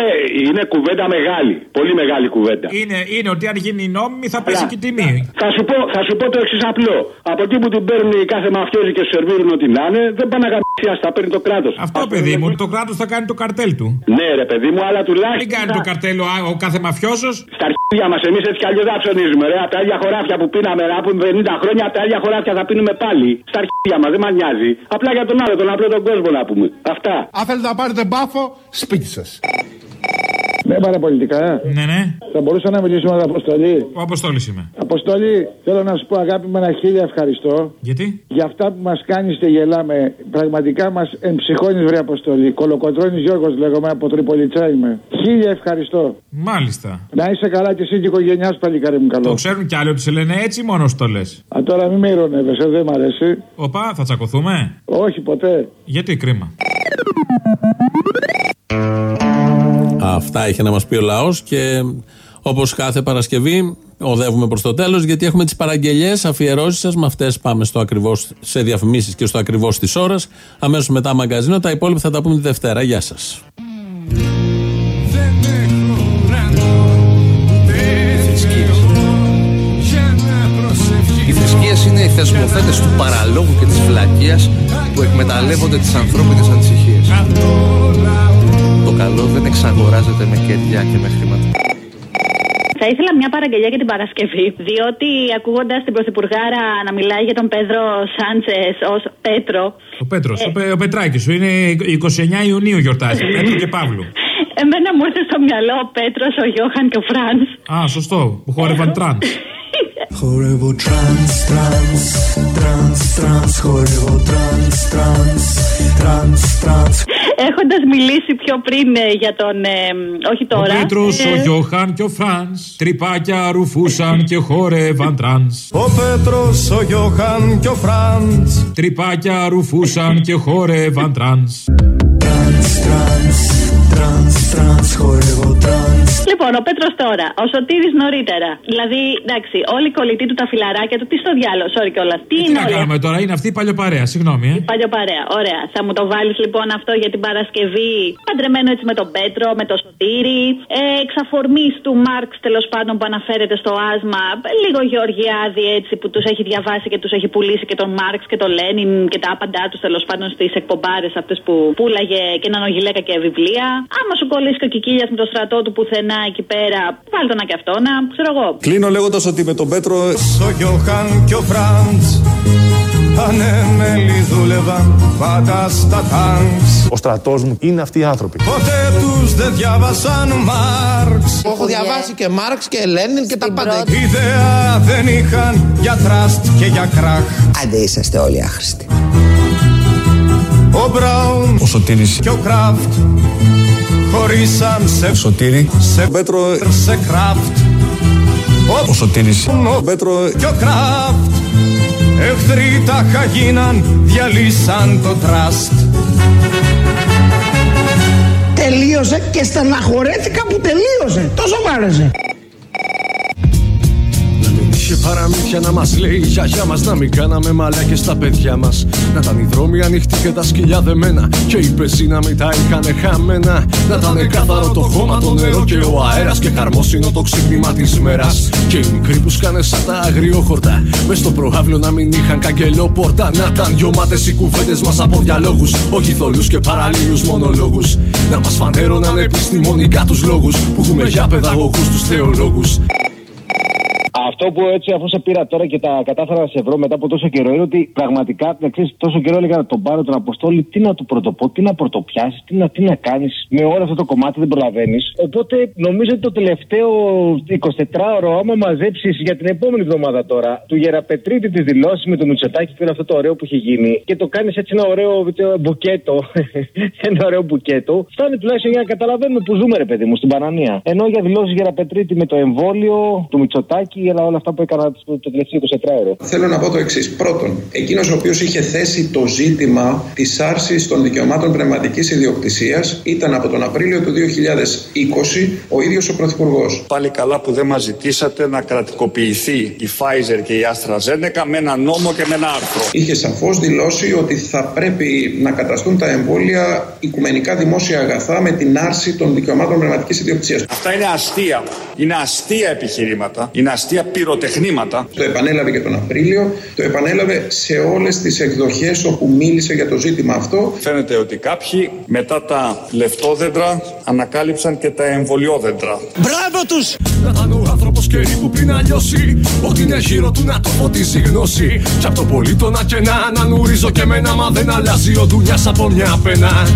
είναι κουβέντα μεγάλη. Πολύ μεγάλη κουβέντα. Είναι, είναι ότι αν γίνει νόμιμη θα πέσει και η τιμή. Θα σου πω, θα σου πω το εξής απλό. Από εκεί που την παίρνει κάθε μαφιόζη και σου σερβίρουν ό,τι να είναι, δεν πάνε να γαμπήσει, ας τα παίρνει το κράτος; Αυτό παιδί μου, το κράτος θα κάνει το καρτέλ του. Ναι, ρε παιδί μου, αλλά τουλάχιστον. Μην κάνει το καρτέλ ο, ο κάθε μαφιόζος. Στα αρχίδια μας, εμείς έτσι κι αλλιώς δεν ψωνίζουμε. Ρε. Από τα ίδια χωράφια που πίναμε ρε, από 50 χρόνια, από τα ίδια χωράφια θα πίνουμε πάλι. Στα αρχίδια μας, δεν μας νοιάζει. Απλά για τον άλλο, τον απλό τον κόσμο να πούμε. Αυτά. Αν θέλετε να πάρετε μπάφο, σπίτι σας. Ναι, παραπολιτικά. Ναι, ναι. Θα μπορούσα να μιλήσω με την Αποστολή. Ο Αποστόλης είμαι. Αποστολή, θέλω να σου πω αγάπη με ένα χίλια ευχαριστώ. Γιατί; Για αυτά που μας κάνεις και γελάμε. Πραγματικά μας εμψυχώνεις, βρε Αποστολή. Κολοκοτρώνεις Γιώργος, λέγομαι από Τριπολιτσά είμαι. Χίλια ευχαριστώ. Μάλιστα. Να είσαι καλά και εσύ και η οικογένειά σου, παλικάρι μου καλό. Το ξέρουν κι άλλοι ότι σε λένε έτσι, μόνο σου το λες. Α, τώρα μην με ηρωνεύεσαι, δεν μ' αρέσει. Οπα, θα τσακωθούμε; Όχι, ποτέ. Γιατί κρίμα. Αυτά είχε να μας πει ο λαός και όπως κάθε Παρασκευή οδεύουμε προς το τέλος γιατί έχουμε τις παραγγελίε, αφιερώσεις σας. Με αυτές πάμε στο ακριβώς, σε διαφημίσεις και στο ακριβώς της ώρας. Αμέσως μετά μαγκαζίνο. Τα υπόλοιπα θα τα πούμε τη Δευτέρα. Γεια σας. Οι θρησκείες είναι οι θεσμοθέτες του παραλόγου και της φυλακίας που εκμεταλλεύονται τις ανθρώπινες ανησυχίες. Το καλό δεν εξαγοράζεται με κερδιά και με χρήματα. Θα ήθελα μια παραγγελία για την Παρασκευή. Διότι ακούγοντας την Πρωθυπουργάρα να μιλάει για τον Πέδρο Σάντσες ως Πέτρο. Ο Πέτρος, ο, Πε- ο Πετράκης σου είναι 29 Ιουνίου γιορτάζει. Πέτρο και Παύλου. Εμένα μου ήρθε στο μυαλό ο Πέτρος, ο Γιώχαν και ο Φρανς. Α, σωστό. Που χόρευαν trance. Χορεύω trance, trance, trance, trance Χορεύω trance, trance, trance, trance Έχοντας μιλήσει πιο πριν ε, για τον. ε, όχι Ο τώρα. Πέτρος, ε, ο Γιώχαν και ο Φρανς. Τρυπάκια ρουφούσαν και χόρευαν trance. Ο Πέτρος, ο Γιώχαν και ο Φραντς Τρυπάκια ρουφούσαν και χόρευαν trance. Trance, trance, trance, trance Χορεύω trance Λοιπόν, ο Πέτρος τώρα, ο Σωτήρης νωρίτερα. Δηλαδή, εντάξει, όλη η κολλητή του τα φιλαράκια του, τι στο διάλογο, sorry κιόλας. Τι Τι είναι να όλα; κάνουμε τώρα, είναι αυτή η παλιοπαρέα, συγγνώμη, ε. Παλιό παρέα, ωραία. Θα μου το βάλεις λοιπόν αυτό για την Παρασκευή. Παντρεμένο έτσι με τον Πέτρο, με το Σωτήρι. Ε, Εξαφορμής του Μάρξ τέλος πάντων που αναφέρεται στο άσμα. Λίγο Γεωργιάδη έτσι που τους έχει διαβάσει και τους έχει πουλήσει και τον Μάρξ και τον Λένιν και τα άπαντά τους τέλος πάντων στις εκπομπάρες αυτές που πούλαγε και έναν ογιλέκα και βιβλία. Άμα σου κολλήσει και ο Κικίλια με το στρατό του πουθενά εκεί πέρα, βάλ το να και αυτό να ξέρω εγώ. Κλείνω λέγοντας ότι με τον Πέτρο Ο Γιώχαν και ο Φραντς Ανέμελοι δούλευαν πάντα στα τάγκς Ο στρατός μου είναι αυτοί οι άνθρωποι. Ποτέ τους δεν διάβασαν Μάρξ Έχω διαβάσει και Μάρξ και Λένιν και τα πάντα. Ιδέα δεν είχαν για τραστ και για κράχ Άντε είσαστε όλοι άχρηστοι. Ο Μπράουν, Ο Σωτήρης και ο Κράφτ Χωρίσαν σε Σωτήρης. σε Πέτρο σε Κράφτ. Ο Σωτήρης. Ο Πέτρο και ο Κράφτ. Εχθροί τα χαγίναν, διαλύσαν το τραστ. Τελείωσε και στεναχωρέθηκα που τελείωσε. Τόσο μ' άρεσε. Είχε παραμύθια να μας λέει η γιαγιά μας Να μην κάναμε μαλάκες στα παιδιά μας. Να ήταν οι δρόμοι ανοιχτοί και τα σκυλιά δεμένα Και οι πεζοί να μην τα είχαν χαμένα. Να ήταν κάθαρο το χώμα, το νερό και ο αέρας Και χαρμόσυνο το ξύπνημα της μέρας. Και οι μικροί που σκάνε σαν τα αγριόχορτα Μες στο προάβλιο να μην είχαν καγκελόπορτα Να ήταν γιωμάτες οι κουβέντες μας από διαλόγους Όχι θολούς και παραλίους μονολόγους. Να μας φανέρωναν επιστημονικά τους λόγους Που έχουμε για παιδαγωγούς τους θεολόγους Αυτό που έτσι, αφού σε πήρα τώρα και τα κατάφερα να σε βρω μετά από τόσο καιρό, είναι ότι πραγματικά ξέρεις, τόσο καιρό έλεγα να τον πάρω τον Αποστόλη, τι να του πρωτοπώ, τι να πρωτοπιάσεις, τι να, τι να κάνεις. Με όλο αυτό το κομμάτι δεν προλαβαίνεις. Οπότε νομίζω ότι το τελευταίο 24ωρο, άμα μαζέψεις για την επόμενη εβδομάδα τώρα, του Γεραπετρίτη τι δηλώσει με τον Μητσοτάκη και όλο αυτό το ωραίο που έχει γίνει και το κάνεις έτσι ένα ωραίο ε, μπουκέτο. ένα ωραίο μπουκέτο, φτάνει τουλάχιστον για να καταλαβαίνουμε που ζούμε, ρε παιδί μου, στην Πανανία. Ενώ για δηλώσεις Γεραπετρίτη με το εμβόλιο του Μητσοτάκη, αλλά όλα αυτά που έκανα το, το τελευταίο 24ωρο. Θέλω να πω το εξής. Πρώτον, εκείνος ο οποίος είχε θέσει το ζήτημα της άρσης των δικαιωμάτων πνευματικής ιδιοκτησίας ήταν από τον Απρίλιο του 2020 ο ίδιος ο Πρωθυπουργός. Πάλι καλά που δεν μας ζητήσατε να κρατικοποιηθεί η Pfizer και η AstraZeneca με ένα νόμο και με ένα άρθρο. Είχε σαφώς δηλώσει ότι θα πρέπει να καταστούν τα εμβόλια οικουμενικά δημόσια αγαθά με την άρση των δικαιωμάτων πνευματικής ιδιοκτησίας. Αυτά είναι αστεία. Είναι αστεία επιχειρήματα. Είναι αστεία πυροτεχνήματα. Το επανέλαβε και τον Απρίλιο, το επανέλαβε σε όλες τις εκδοχές όπου μίλησε για το ζήτημα αυτό. Φαίνεται ότι κάποιοι μετά τα λεφτόδεντρα ανακάλυψαν και τα εμβολιόδεντρα. Μπράβο τους! Να ήταν ο άνθρωπος καιρή που πριν αλλιώσει Ότι είναι γύρω του να το φωτίσει η γνώση Κι απ' το πολύ το να και να ανανουρίζω και μένα Μα δεν αλλάζει ο δουλειάς από μια πένα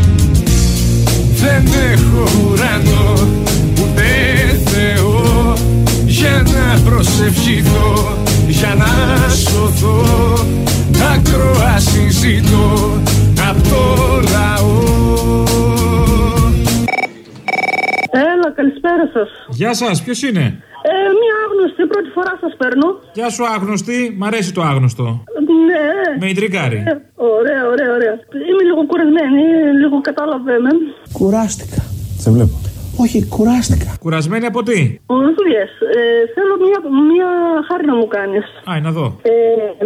Δεν έχω ουρανό ούτε Θεό Για να προσευχηθώ, για να σωθώ Ακροάση ζητώ απ' το λαό Έλα, καλησπέρα σας. Γεια σας, ποιος είναι; Ε, μία άγνωστη, πρώτη φορά σας παίρνω. Γεια σου, άγνωστη. Μ' αρέσει το άγνωστο. Ναι. Με ιντρικάρει. Ε, ωραία, ωραία, ωραία. Είμαι λίγο κουρασμένη, λίγο κατάλαβε με. Κουράστηκα. Σε βλέπω. Όχι, κουράστηκα. Κουρασμένη από τι; Δουλειέ. Ε, θέλω μία, μία χάρη να μου κάνεις. Α, να δω. Ε,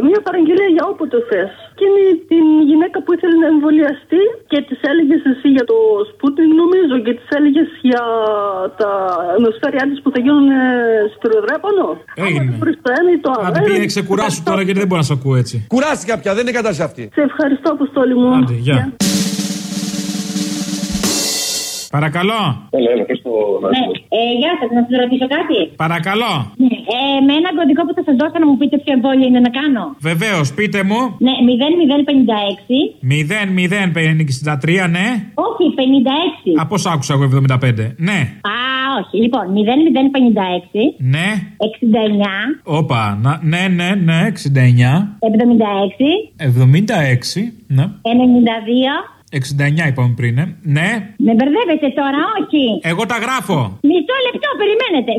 μία παραγγελία για όποτε θες. Και είναι την γυναίκα που ήθελε να εμβολιαστεί και της έλεγες εσύ για το Σπούτινγκ, νομίζω, και της έλεγες για τα αιμοσφαίριά της που θα γίνουν σπυροδρέπανο. Έγινε. Χωρίς το ένα ή το άλλο. Άντε πήγαινε ξεκουράσου τώρα γιατί δεν μπορώ να σε ακούω έτσι. Κουράστηκα πια, δεν είναι κατάσταση αυτή. Σε ευχαριστώ, Αποστόλη μου. Άντε, γεια. Παρακαλώ. Έλα, έλα, πες το να Ναι, ε, γεια σας, να σας ρωτήσω κάτι. Παρακαλώ. Ναι, ε, με ένα κωδικό που θα σας δώσω να μου πείτε ποιο εμβόλιο είναι να κάνω. Βεβαίως, πείτε μου. Ναι, 0056. 0063, ναι. Όχι, 56. Α, πώ άκουσα εγώ 75. Ναι. Α, όχι. Λοιπόν, 0056. Ναι. 69. Όπα. να- Ναι, ναι, ναι. 69. 76. 76. Ναι. 92. 69 είπαμε πριν, ε. Ναι. Με μπερδεύετε τώρα, όχι. Εγώ τα γράφω. Μισό λεπτό, περιμένετε.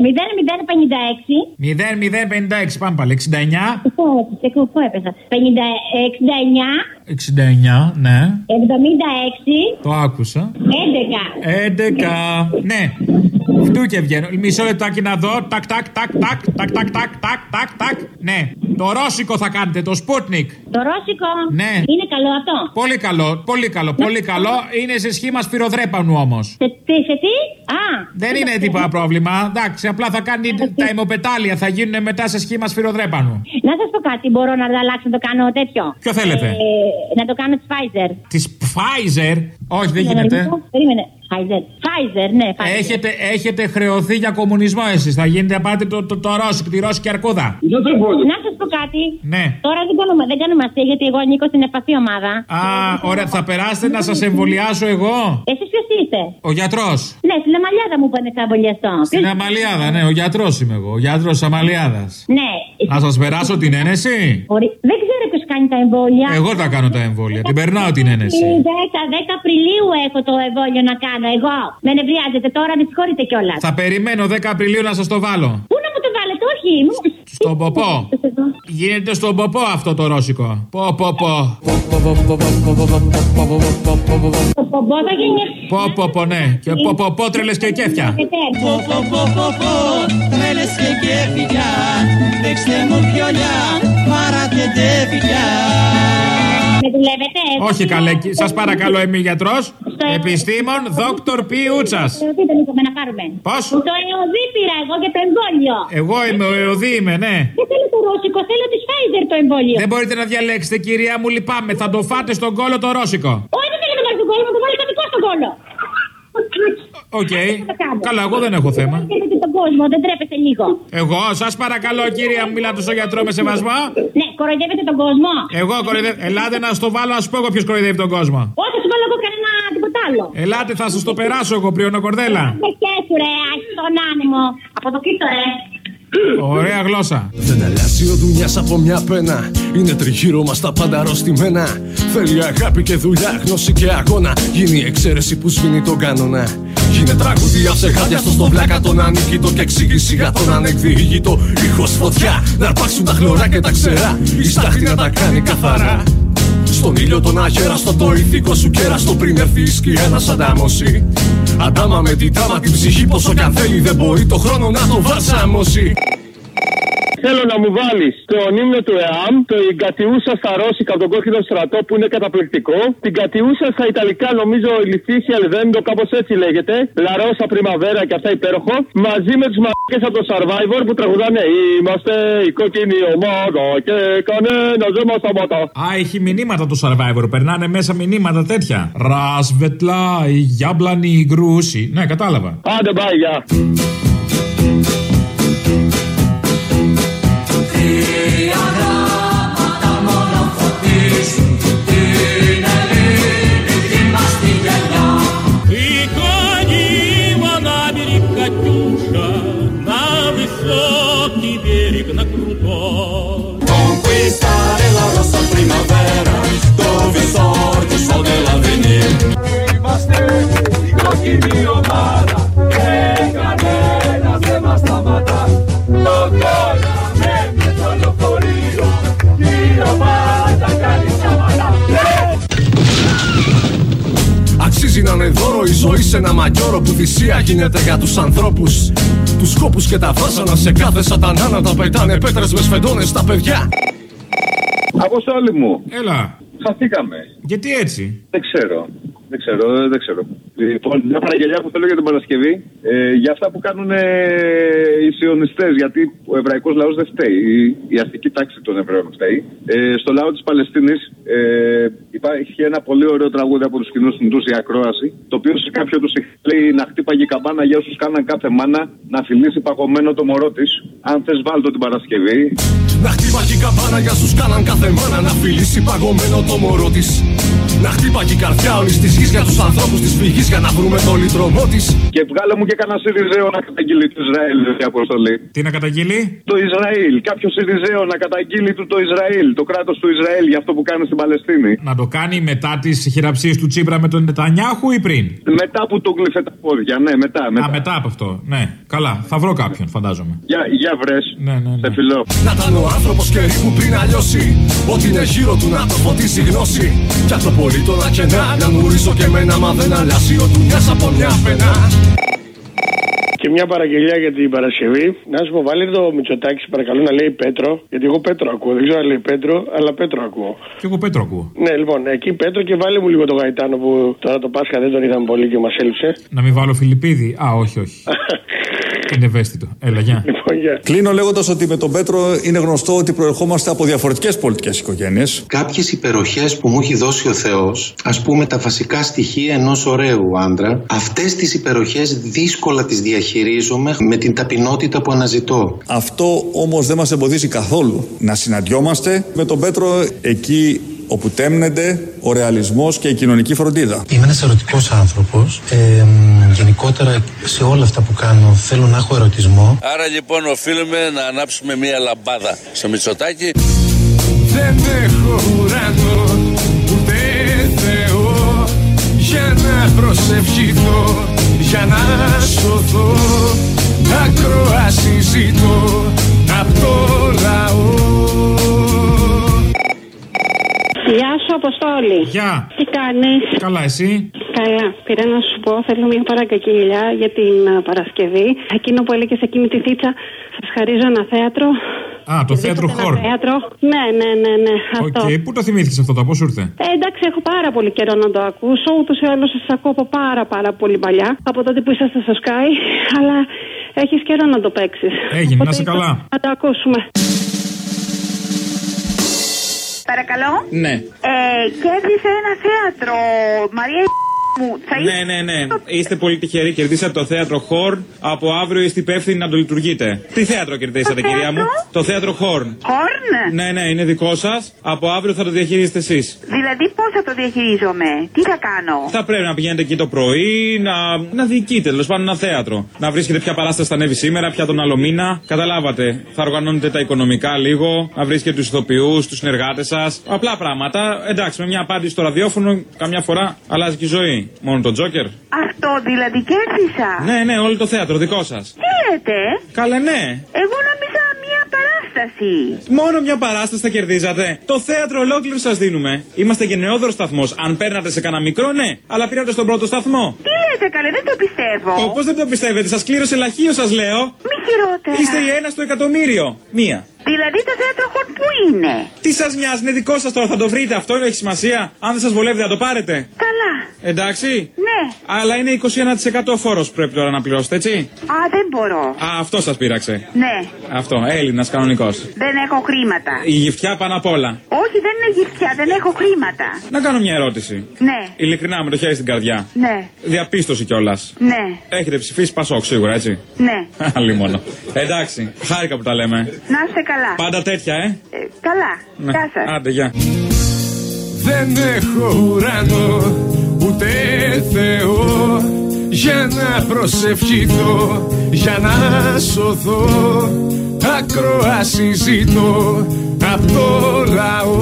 0056. 0056. Πάμε πάλι. 69. Πού έπεσα, πού έπεσα. 50, 69. 69. Ναι. 76. Το άκουσα. 11. 11. Ναι. Φτού και βγαίνω. Μισό λεπτάκι να δω. Τάκ, τάκ, τάκ, τάκ, τάκ, τάκ, τάκ, τάκ, τάκ, τάκ. Ναι. Το ρώσικο θα κάνετε, το Sputnik. Το ρώσικο. Ναι. Είναι καλό αυτό; Πολύ καλό, πολύ καλό, πολύ καλό. Είναι σε σχήμα σφυροδρέπανου όμως. Σε τι, σε τι; Α. Δεν είναι τίποτα πρόβλημα. Εντάξει, απλά θα κάνει τα αιμοπετάλια, θα γίνουν μετά σε σχήμα σφυροδρέπανου. Να σας πω κάτι, μπορώ να αλλάξω να το κάνω τέτοιο. Ποιο θέλετε; Ε, να το κάνω τη Pfizer. Της Pfizer; Όχι, δεν Ναι, γίνεται. να ρωτήσω. Περίμενε. Pfizer. Pfizer, ναι, Pfizer. Έχετε, έχετε χρεωθεί για κομμουνισμό εσείς. Θα γίνετε να πάτε το, το, το ρώσικο, τη ρώσικη αρκούδα. Να σας πω κάτι. Ναι. Τώρα δεν κάνουμε, δεν κάνουμε αστεία γιατί εγώ ανήκω στην ευπαθή ομάδα. Α, ωραία, θα περάσετε να σας εμβολιάσω εγώ; Εσείς ποιος είστε; Ο γιατρός. Ναι, στην Αμαλιάδα μου είπανε θα εμβολιαστώ. Στην Αμαλιάδα, ναι, ο γιατρός είμαι εγώ. Ο γιατρός Αμαλιάδας. Ναι. Να σας περάσω την ένεση; Μπορεί- Δεν ξέρω ποιος κάνει τα εμβόλια. Εγώ τα κάνω τα εμβόλια. Την περνάω την ένεση. 10, 10 Απριλίου έχω το εμβόλιο να κάνω. Εγώ. Με νευριάζετε τώρα, με συγχωρείτε κιόλα. Θα περιμένω 10 Απριλίου να σα το βάλω. Πού να μου το βάλετε, όχι. μου- Στον ποπό. Γίνεται στον ποπό αυτό το ρώσικο. Πω, πω, πω. Το πομπό θα γίνει. Πω, πω, πω, ναι. Και πω, πω, πω, τρελες και κέφια. Πω πω πω πω πω Τρέλες και κέφια Δείξτε μου πιολιά Πάρατε τέφια Με δουλεύετε. Όχι καλέ, σα παρακαλώ, είμαι γιατρό. Επιστήμον, δόκτωρ Πιούτσα. Τι δεν είπαμε να πάρουμε. Πώ? Το εωδή πήρα εγώ για το εμβόλιο. Εγώ είμαι ο Εωδή, είμαι, ναι. Δεν θέλω το ρώσικο, θέλω τη Pfizer το εμβόλιο. Δεν μπορείτε να διαλέξετε, κυρία μου, λυπάμαι. Θα το φάτε στον κόλο το ρώσικο. Όχι, δεν θέλω να το βάλει στον κόλλο, να το βάλει κωδικό στον κόλλο. Οκ. Καλά, εγώ δεν έχω θέμα. Κοροϊδεύετε τον κόσμο, δεν τρέπεστε λίγο. Εγώ, σας παρακαλώ, κυρία μου, μιλάτε στο γιατρό με σεβασμό. Ναι, κοροϊδεύετε τον κόσμο. Εγώ κοροϊδεύω. Ελάτε να στο βάλω, να σου πω εγώ ποιος κοροϊδεύει τον κόσμο. Όχι, θα σου βάλω εγώ κανένα τίποτα άλλο. Ελάτε, θα σας το περάσω εγώ, πριονοκορδέλα. Με κέσου ρε, άχι τον άνεμο. Από το κοίτο ρε. Ωραία γλώσσα. Δεν αλλάζει ο δουλειάς από μια πένα. Είναι τριγύρω μας τα πάντα αρρωστημένα. Θέλει αγάπη και δουλειά, γνώση και αγώνα. Γίνει η εξαίρεση που σβήνει τον κανόνα. Γίνε τραγουδία ψεγάδια στο βλάκα τον ανίκητο και εξήγηση για τον ανεκδιήγητο. Ήχος φωτιά, να αρπάξουν τα χλωρά και τα ξερά. Η στάχτη να τα κάνει καθαρά. Στον ήλιο τον αγέραστο το ηθικό σου κέραστο πριν έρθει η σκιά να σ' αντάμωση. Αντάμα με την τάμα την ψυχή πόσο κι αν θέλει δεν μπορεί το χρόνο να το βαρσάμωσει. Θέλω να μου βάλεις τον ύμνο του ΕΑΜ, το η κατιούσα στα ρώσικα από τον κόκκινο στρατό που είναι καταπληκτικό, την κατιούσα στα ιταλικά νομίζω η Λιθίσια Αλβέντο, κάπως έτσι λέγεται, Λαρόσα Πριμαβέρα και αυτά υπέροχο, μαζί με τους μαρκέ από το Survivor που τραγουδάνε Είμαστε η κόκκινη ομάδα και κανένα δεν μα σταματά. Α, έχει μηνύματα το survivor. Περνάνε μέσα μηνύματα τέτοια. Ρασβετλά, η γιάμπλανη, η γκρούση. Ναι, κατάλαβα. Άντε, πάει, γεια. Η κόκκινη ομάδα Και κανένας δεν μας σταματά Το κόλλαμε με το λεωφορείο Η ομάδα κάνει σαματά Αξίζει να είναι δώρο η ζωή σε ένα μαγιόρο που θυσία γίνεται για τους ανθρώπους Τους σκόπους και τα βάζανα σε κάθε σατανά να τα πετάνε πέτρες με σφεντώνες στα παιδιά Αποστόλη μου. Έλα. Χαθήκαμε. Γιατί έτσι; Δεν ξέρω. Δεν ξέρω, δεν ξέρω. Λοιπόν, μια παραγγελιά που θέλω για την Παρασκευή. Ε, για αυτά που κάνουν ε, οι σιωνιστές. Γιατί ο εβραϊκός λαός δεν φταίει. Η, η αστική τάξη των Εβραίων φταίει. Ε, στο λαό της Παλαιστίνης ε, υπάρχει ένα πολύ ωραίο τραγούδι από τους κοινούς του η Ακρόαση. Το οποίο σε κάποιο τους λέει να χτύπαγε η καμπάνα για όσους κάναν κάθε μάνα να φιλήσει παγωμένο το μωρό της. Αν θες, βάλτο την Παρασκευή. Να χτύπαγε η καμπάνα για σου κάναν κάθε μάνα να φιλήσει παγωμένο το μωρό της. Να χτύπαγε η καρδιά όλης της γης για τους ανθρώπους της φυγής για να βρούμε το λιτρωμό της. Και βγάλε μου και κανένα Σιριζέο να καταγγείλει το Ισραήλ, η αποστολή. Τι να καταγγείλει; Το Ισραήλ. Κάποιος Σιριζέο να καταγγείλει του το Ισραήλ, το κράτος του Ισραήλ για αυτό που κάνει στην Παλαιστίνη. Να το κάνει μετά τις χειραψίες του Τσίπρα με τον Νετανιάχου ή πριν; Μετά που του γλύφε τα πόδια, ναι, μετά. μετά. Α, μετά από αυτό. Ναι, καλά. Θα βρω κάποιον, φαντάζομαι. Για, για βρες. Ναι, ναι, ναι. Σε φιλό. Να ήταν ο άνθρωπος καιρή που πριν αλλιώσει. Ό,τι είναι γύρω του να το φωτίσει γνώση. Κι αν το πολύ το να κενά, να νουρίσω και εμένα, μα δεν αλλάζει ο δουλειά από μια πενά. Και μια παραγγελιά για την Παρασκευή. Να σου πω, βάλει το Μητσοτάκι, παρακαλώ να λέει Πέτρο. Γιατί εγώ Πέτρο ακούω. Δεν ξέρω αν λέει Πέτρο, αλλά Πέτρο ακούω. Και εγώ Πέτρο ακούω. Ναι, λοιπόν, εκεί Πέτρο και βάλει μου λίγο το Γαϊτάνο που τώρα το Πάσχα δεν τον είδαμε πολύ και μας έλειψε. Να μην βάλω Φιλιππίδη. Α, όχι, όχι. Είναι ευαίσθητο. Έλα, γεια. Κλείνω λέγοντας ότι με τον Πέτρο είναι γνωστό ότι προερχόμαστε από διαφορετικές πολιτικές οικογένειες. Κάποιες υπεροχές που μου έχει δώσει ο Θεός, ας πούμε τα βασικά στοιχεία ενός ωραίου άντρα, αυτές τις υπεροχές δύσκολα τις διαχειρίζομαι με την ταπεινότητα που αναζητώ. Αυτό όμως δεν μας εμποδίζει καθόλου να συναντιόμαστε με τον Πέτρο εκεί όπου τέμνεται ο ρεαλισμός και η κοινωνική φροντίδα. Είμαι ένας ερωτικός άνθρωπος. Ε, μ, γενικότερα σε όλα αυτά που κάνω θέλω να έχω ερωτισμό. Άρα λοιπόν οφείλουμε να ανάψουμε μία λαμπάδα στο Μητσοτάκι. Δεν έχω ουρανό ούτε Θεό για να προσευχηθώ, για να σωθώ. Ακροάση ζητώ απ' το λαό. Γεια σου, Αποστόλη. Γεια. Τι κάνεις; Καλά, εσύ; Καλά. Πήρα να σου πω, θέλω μια παραγγελιά για την α, Παρασκευή. Εκείνο που έλεγες σε εκείνη τη θείτσα, σας χαρίζω ένα θέατρο. Α, το θέατρο Ένα χορ. θέατρο. Ναι, ναι, ναι, ναι. Οκ, Αυτό. πού το θυμήθηκες αυτό το, πώς ήρθε; Ε, εντάξει, έχω πάρα πολύ καιρό να το ακούσω. Ούτως ή άλλως σας ακούω από πάρα πάρα πολύ παλιά. Από τότε που είσαστε στο Σκάι. Αλλά έχεις καιρό να το παίξεις. Έγινε, να είσαι καλά. Να το ακούσουμε. Παρακαλώ. Ναι. Ε, κέρδισε ένα θέατρο. Μαρία μου. Θα Ναι, ναι, ναι. Είστε πολύ τυχεροί. Κερδίσατε το θέατρο Χορν. Από αύριο είστε υπεύθυνοι να το λειτουργείτε. Τι θέατρο κερδίσατε, κυρία μου; Το θέατρο Χορν. Χόρν; Ναι, ναι, είναι δικό σας. Από αύριο θα το διαχειρίζετε εσείς. Δηλαδή πώς θα το διαχειρίζομαι; Τι θα κάνω; Θα πρέπει να πηγαίνετε εκεί το πρωί, να, να διοικείτε τέλος πάντων ένα θέατρο. Να βρίσκετε ποια παράσταση θα ανέβει σήμερα, ποια τον άλλο μήνα. Καταλάβατε. Θα οργανώνετε τα οικονομικά λίγο, να βρίσκετε τους ηθοποιούς, τους συνεργάτες σας. Απλά πράγματα. Εντάξει, με μια απάντηση στο ραδιόφωνο, καμιά φορά αλλάζει και η ζωή. Μόνο τον Τζόκερ; Αυτό δηλαδή κέρδισα. Ναι, ναι, όλο το θέατρο δικό σας. Τι λέτε. Καλέ, ναι. Εγώ νόμιζα μία παράσταση. Μόνο μια παράσταση θα κερδίζατε. Το θέατρο ολόκληρο σας δίνουμε. Είμαστε γενναιόδωρο σταθμός. Αν παίρνατε σε κανένα μικρό, ναι. Αλλά πήρατε στον πρώτο σταθμό. Τι λέτε καλέ, δεν το πιστεύω. Πώ δεν το πιστεύετε, σας κλήρωσε λαχείο, σας λέω. Μη χειρότερα. Είστε η ένα στο εκατομμύριο. Μία. Δηλαδή το θέατρο χορ που είναι. Τι σας νοιάζει, είναι δικό σας τώρα, θα το βρείτε. Αυτό έχει σημασία. Αν δεν σας βολεύει, θα το πάρετε. Καλά. Εντάξει. Ναι. Αλλά είναι 21% φόρος που πρέπει τώρα να πληρώσετε, έτσι. Α, δεν μπορώ. Α, αυτό σας πείραξε. Ναι. Αυτό, Έλληνας κανονικός. Δεν έχω χρήματα. Η γυφτιά πάνω απ' όλα. Όχι, δεν είναι γυφτιά, δεν έχω χρήματα. Να κάνω μια ερώτηση. Ναι, Ειλικρινά, με το χέρι στην καρδιά. ναι, Διαπίστωση κιόλας. ναι, Έχετε ψηφίσει Πασόκ σίγουρα, έτσι. ναι. Άλλη μόνο. Εντάξει, χάρηκα που τα λέμε. Να είστε καλά. Πάντα τέτοια, ε. Ε, καλά. Ναι. Γεια σας. Άντε, γεια. Δεν έχω ουρανό ούτε Θεό για να προσευχηθώ, για να σωθώ ακροαση ζητώ απ' το λαό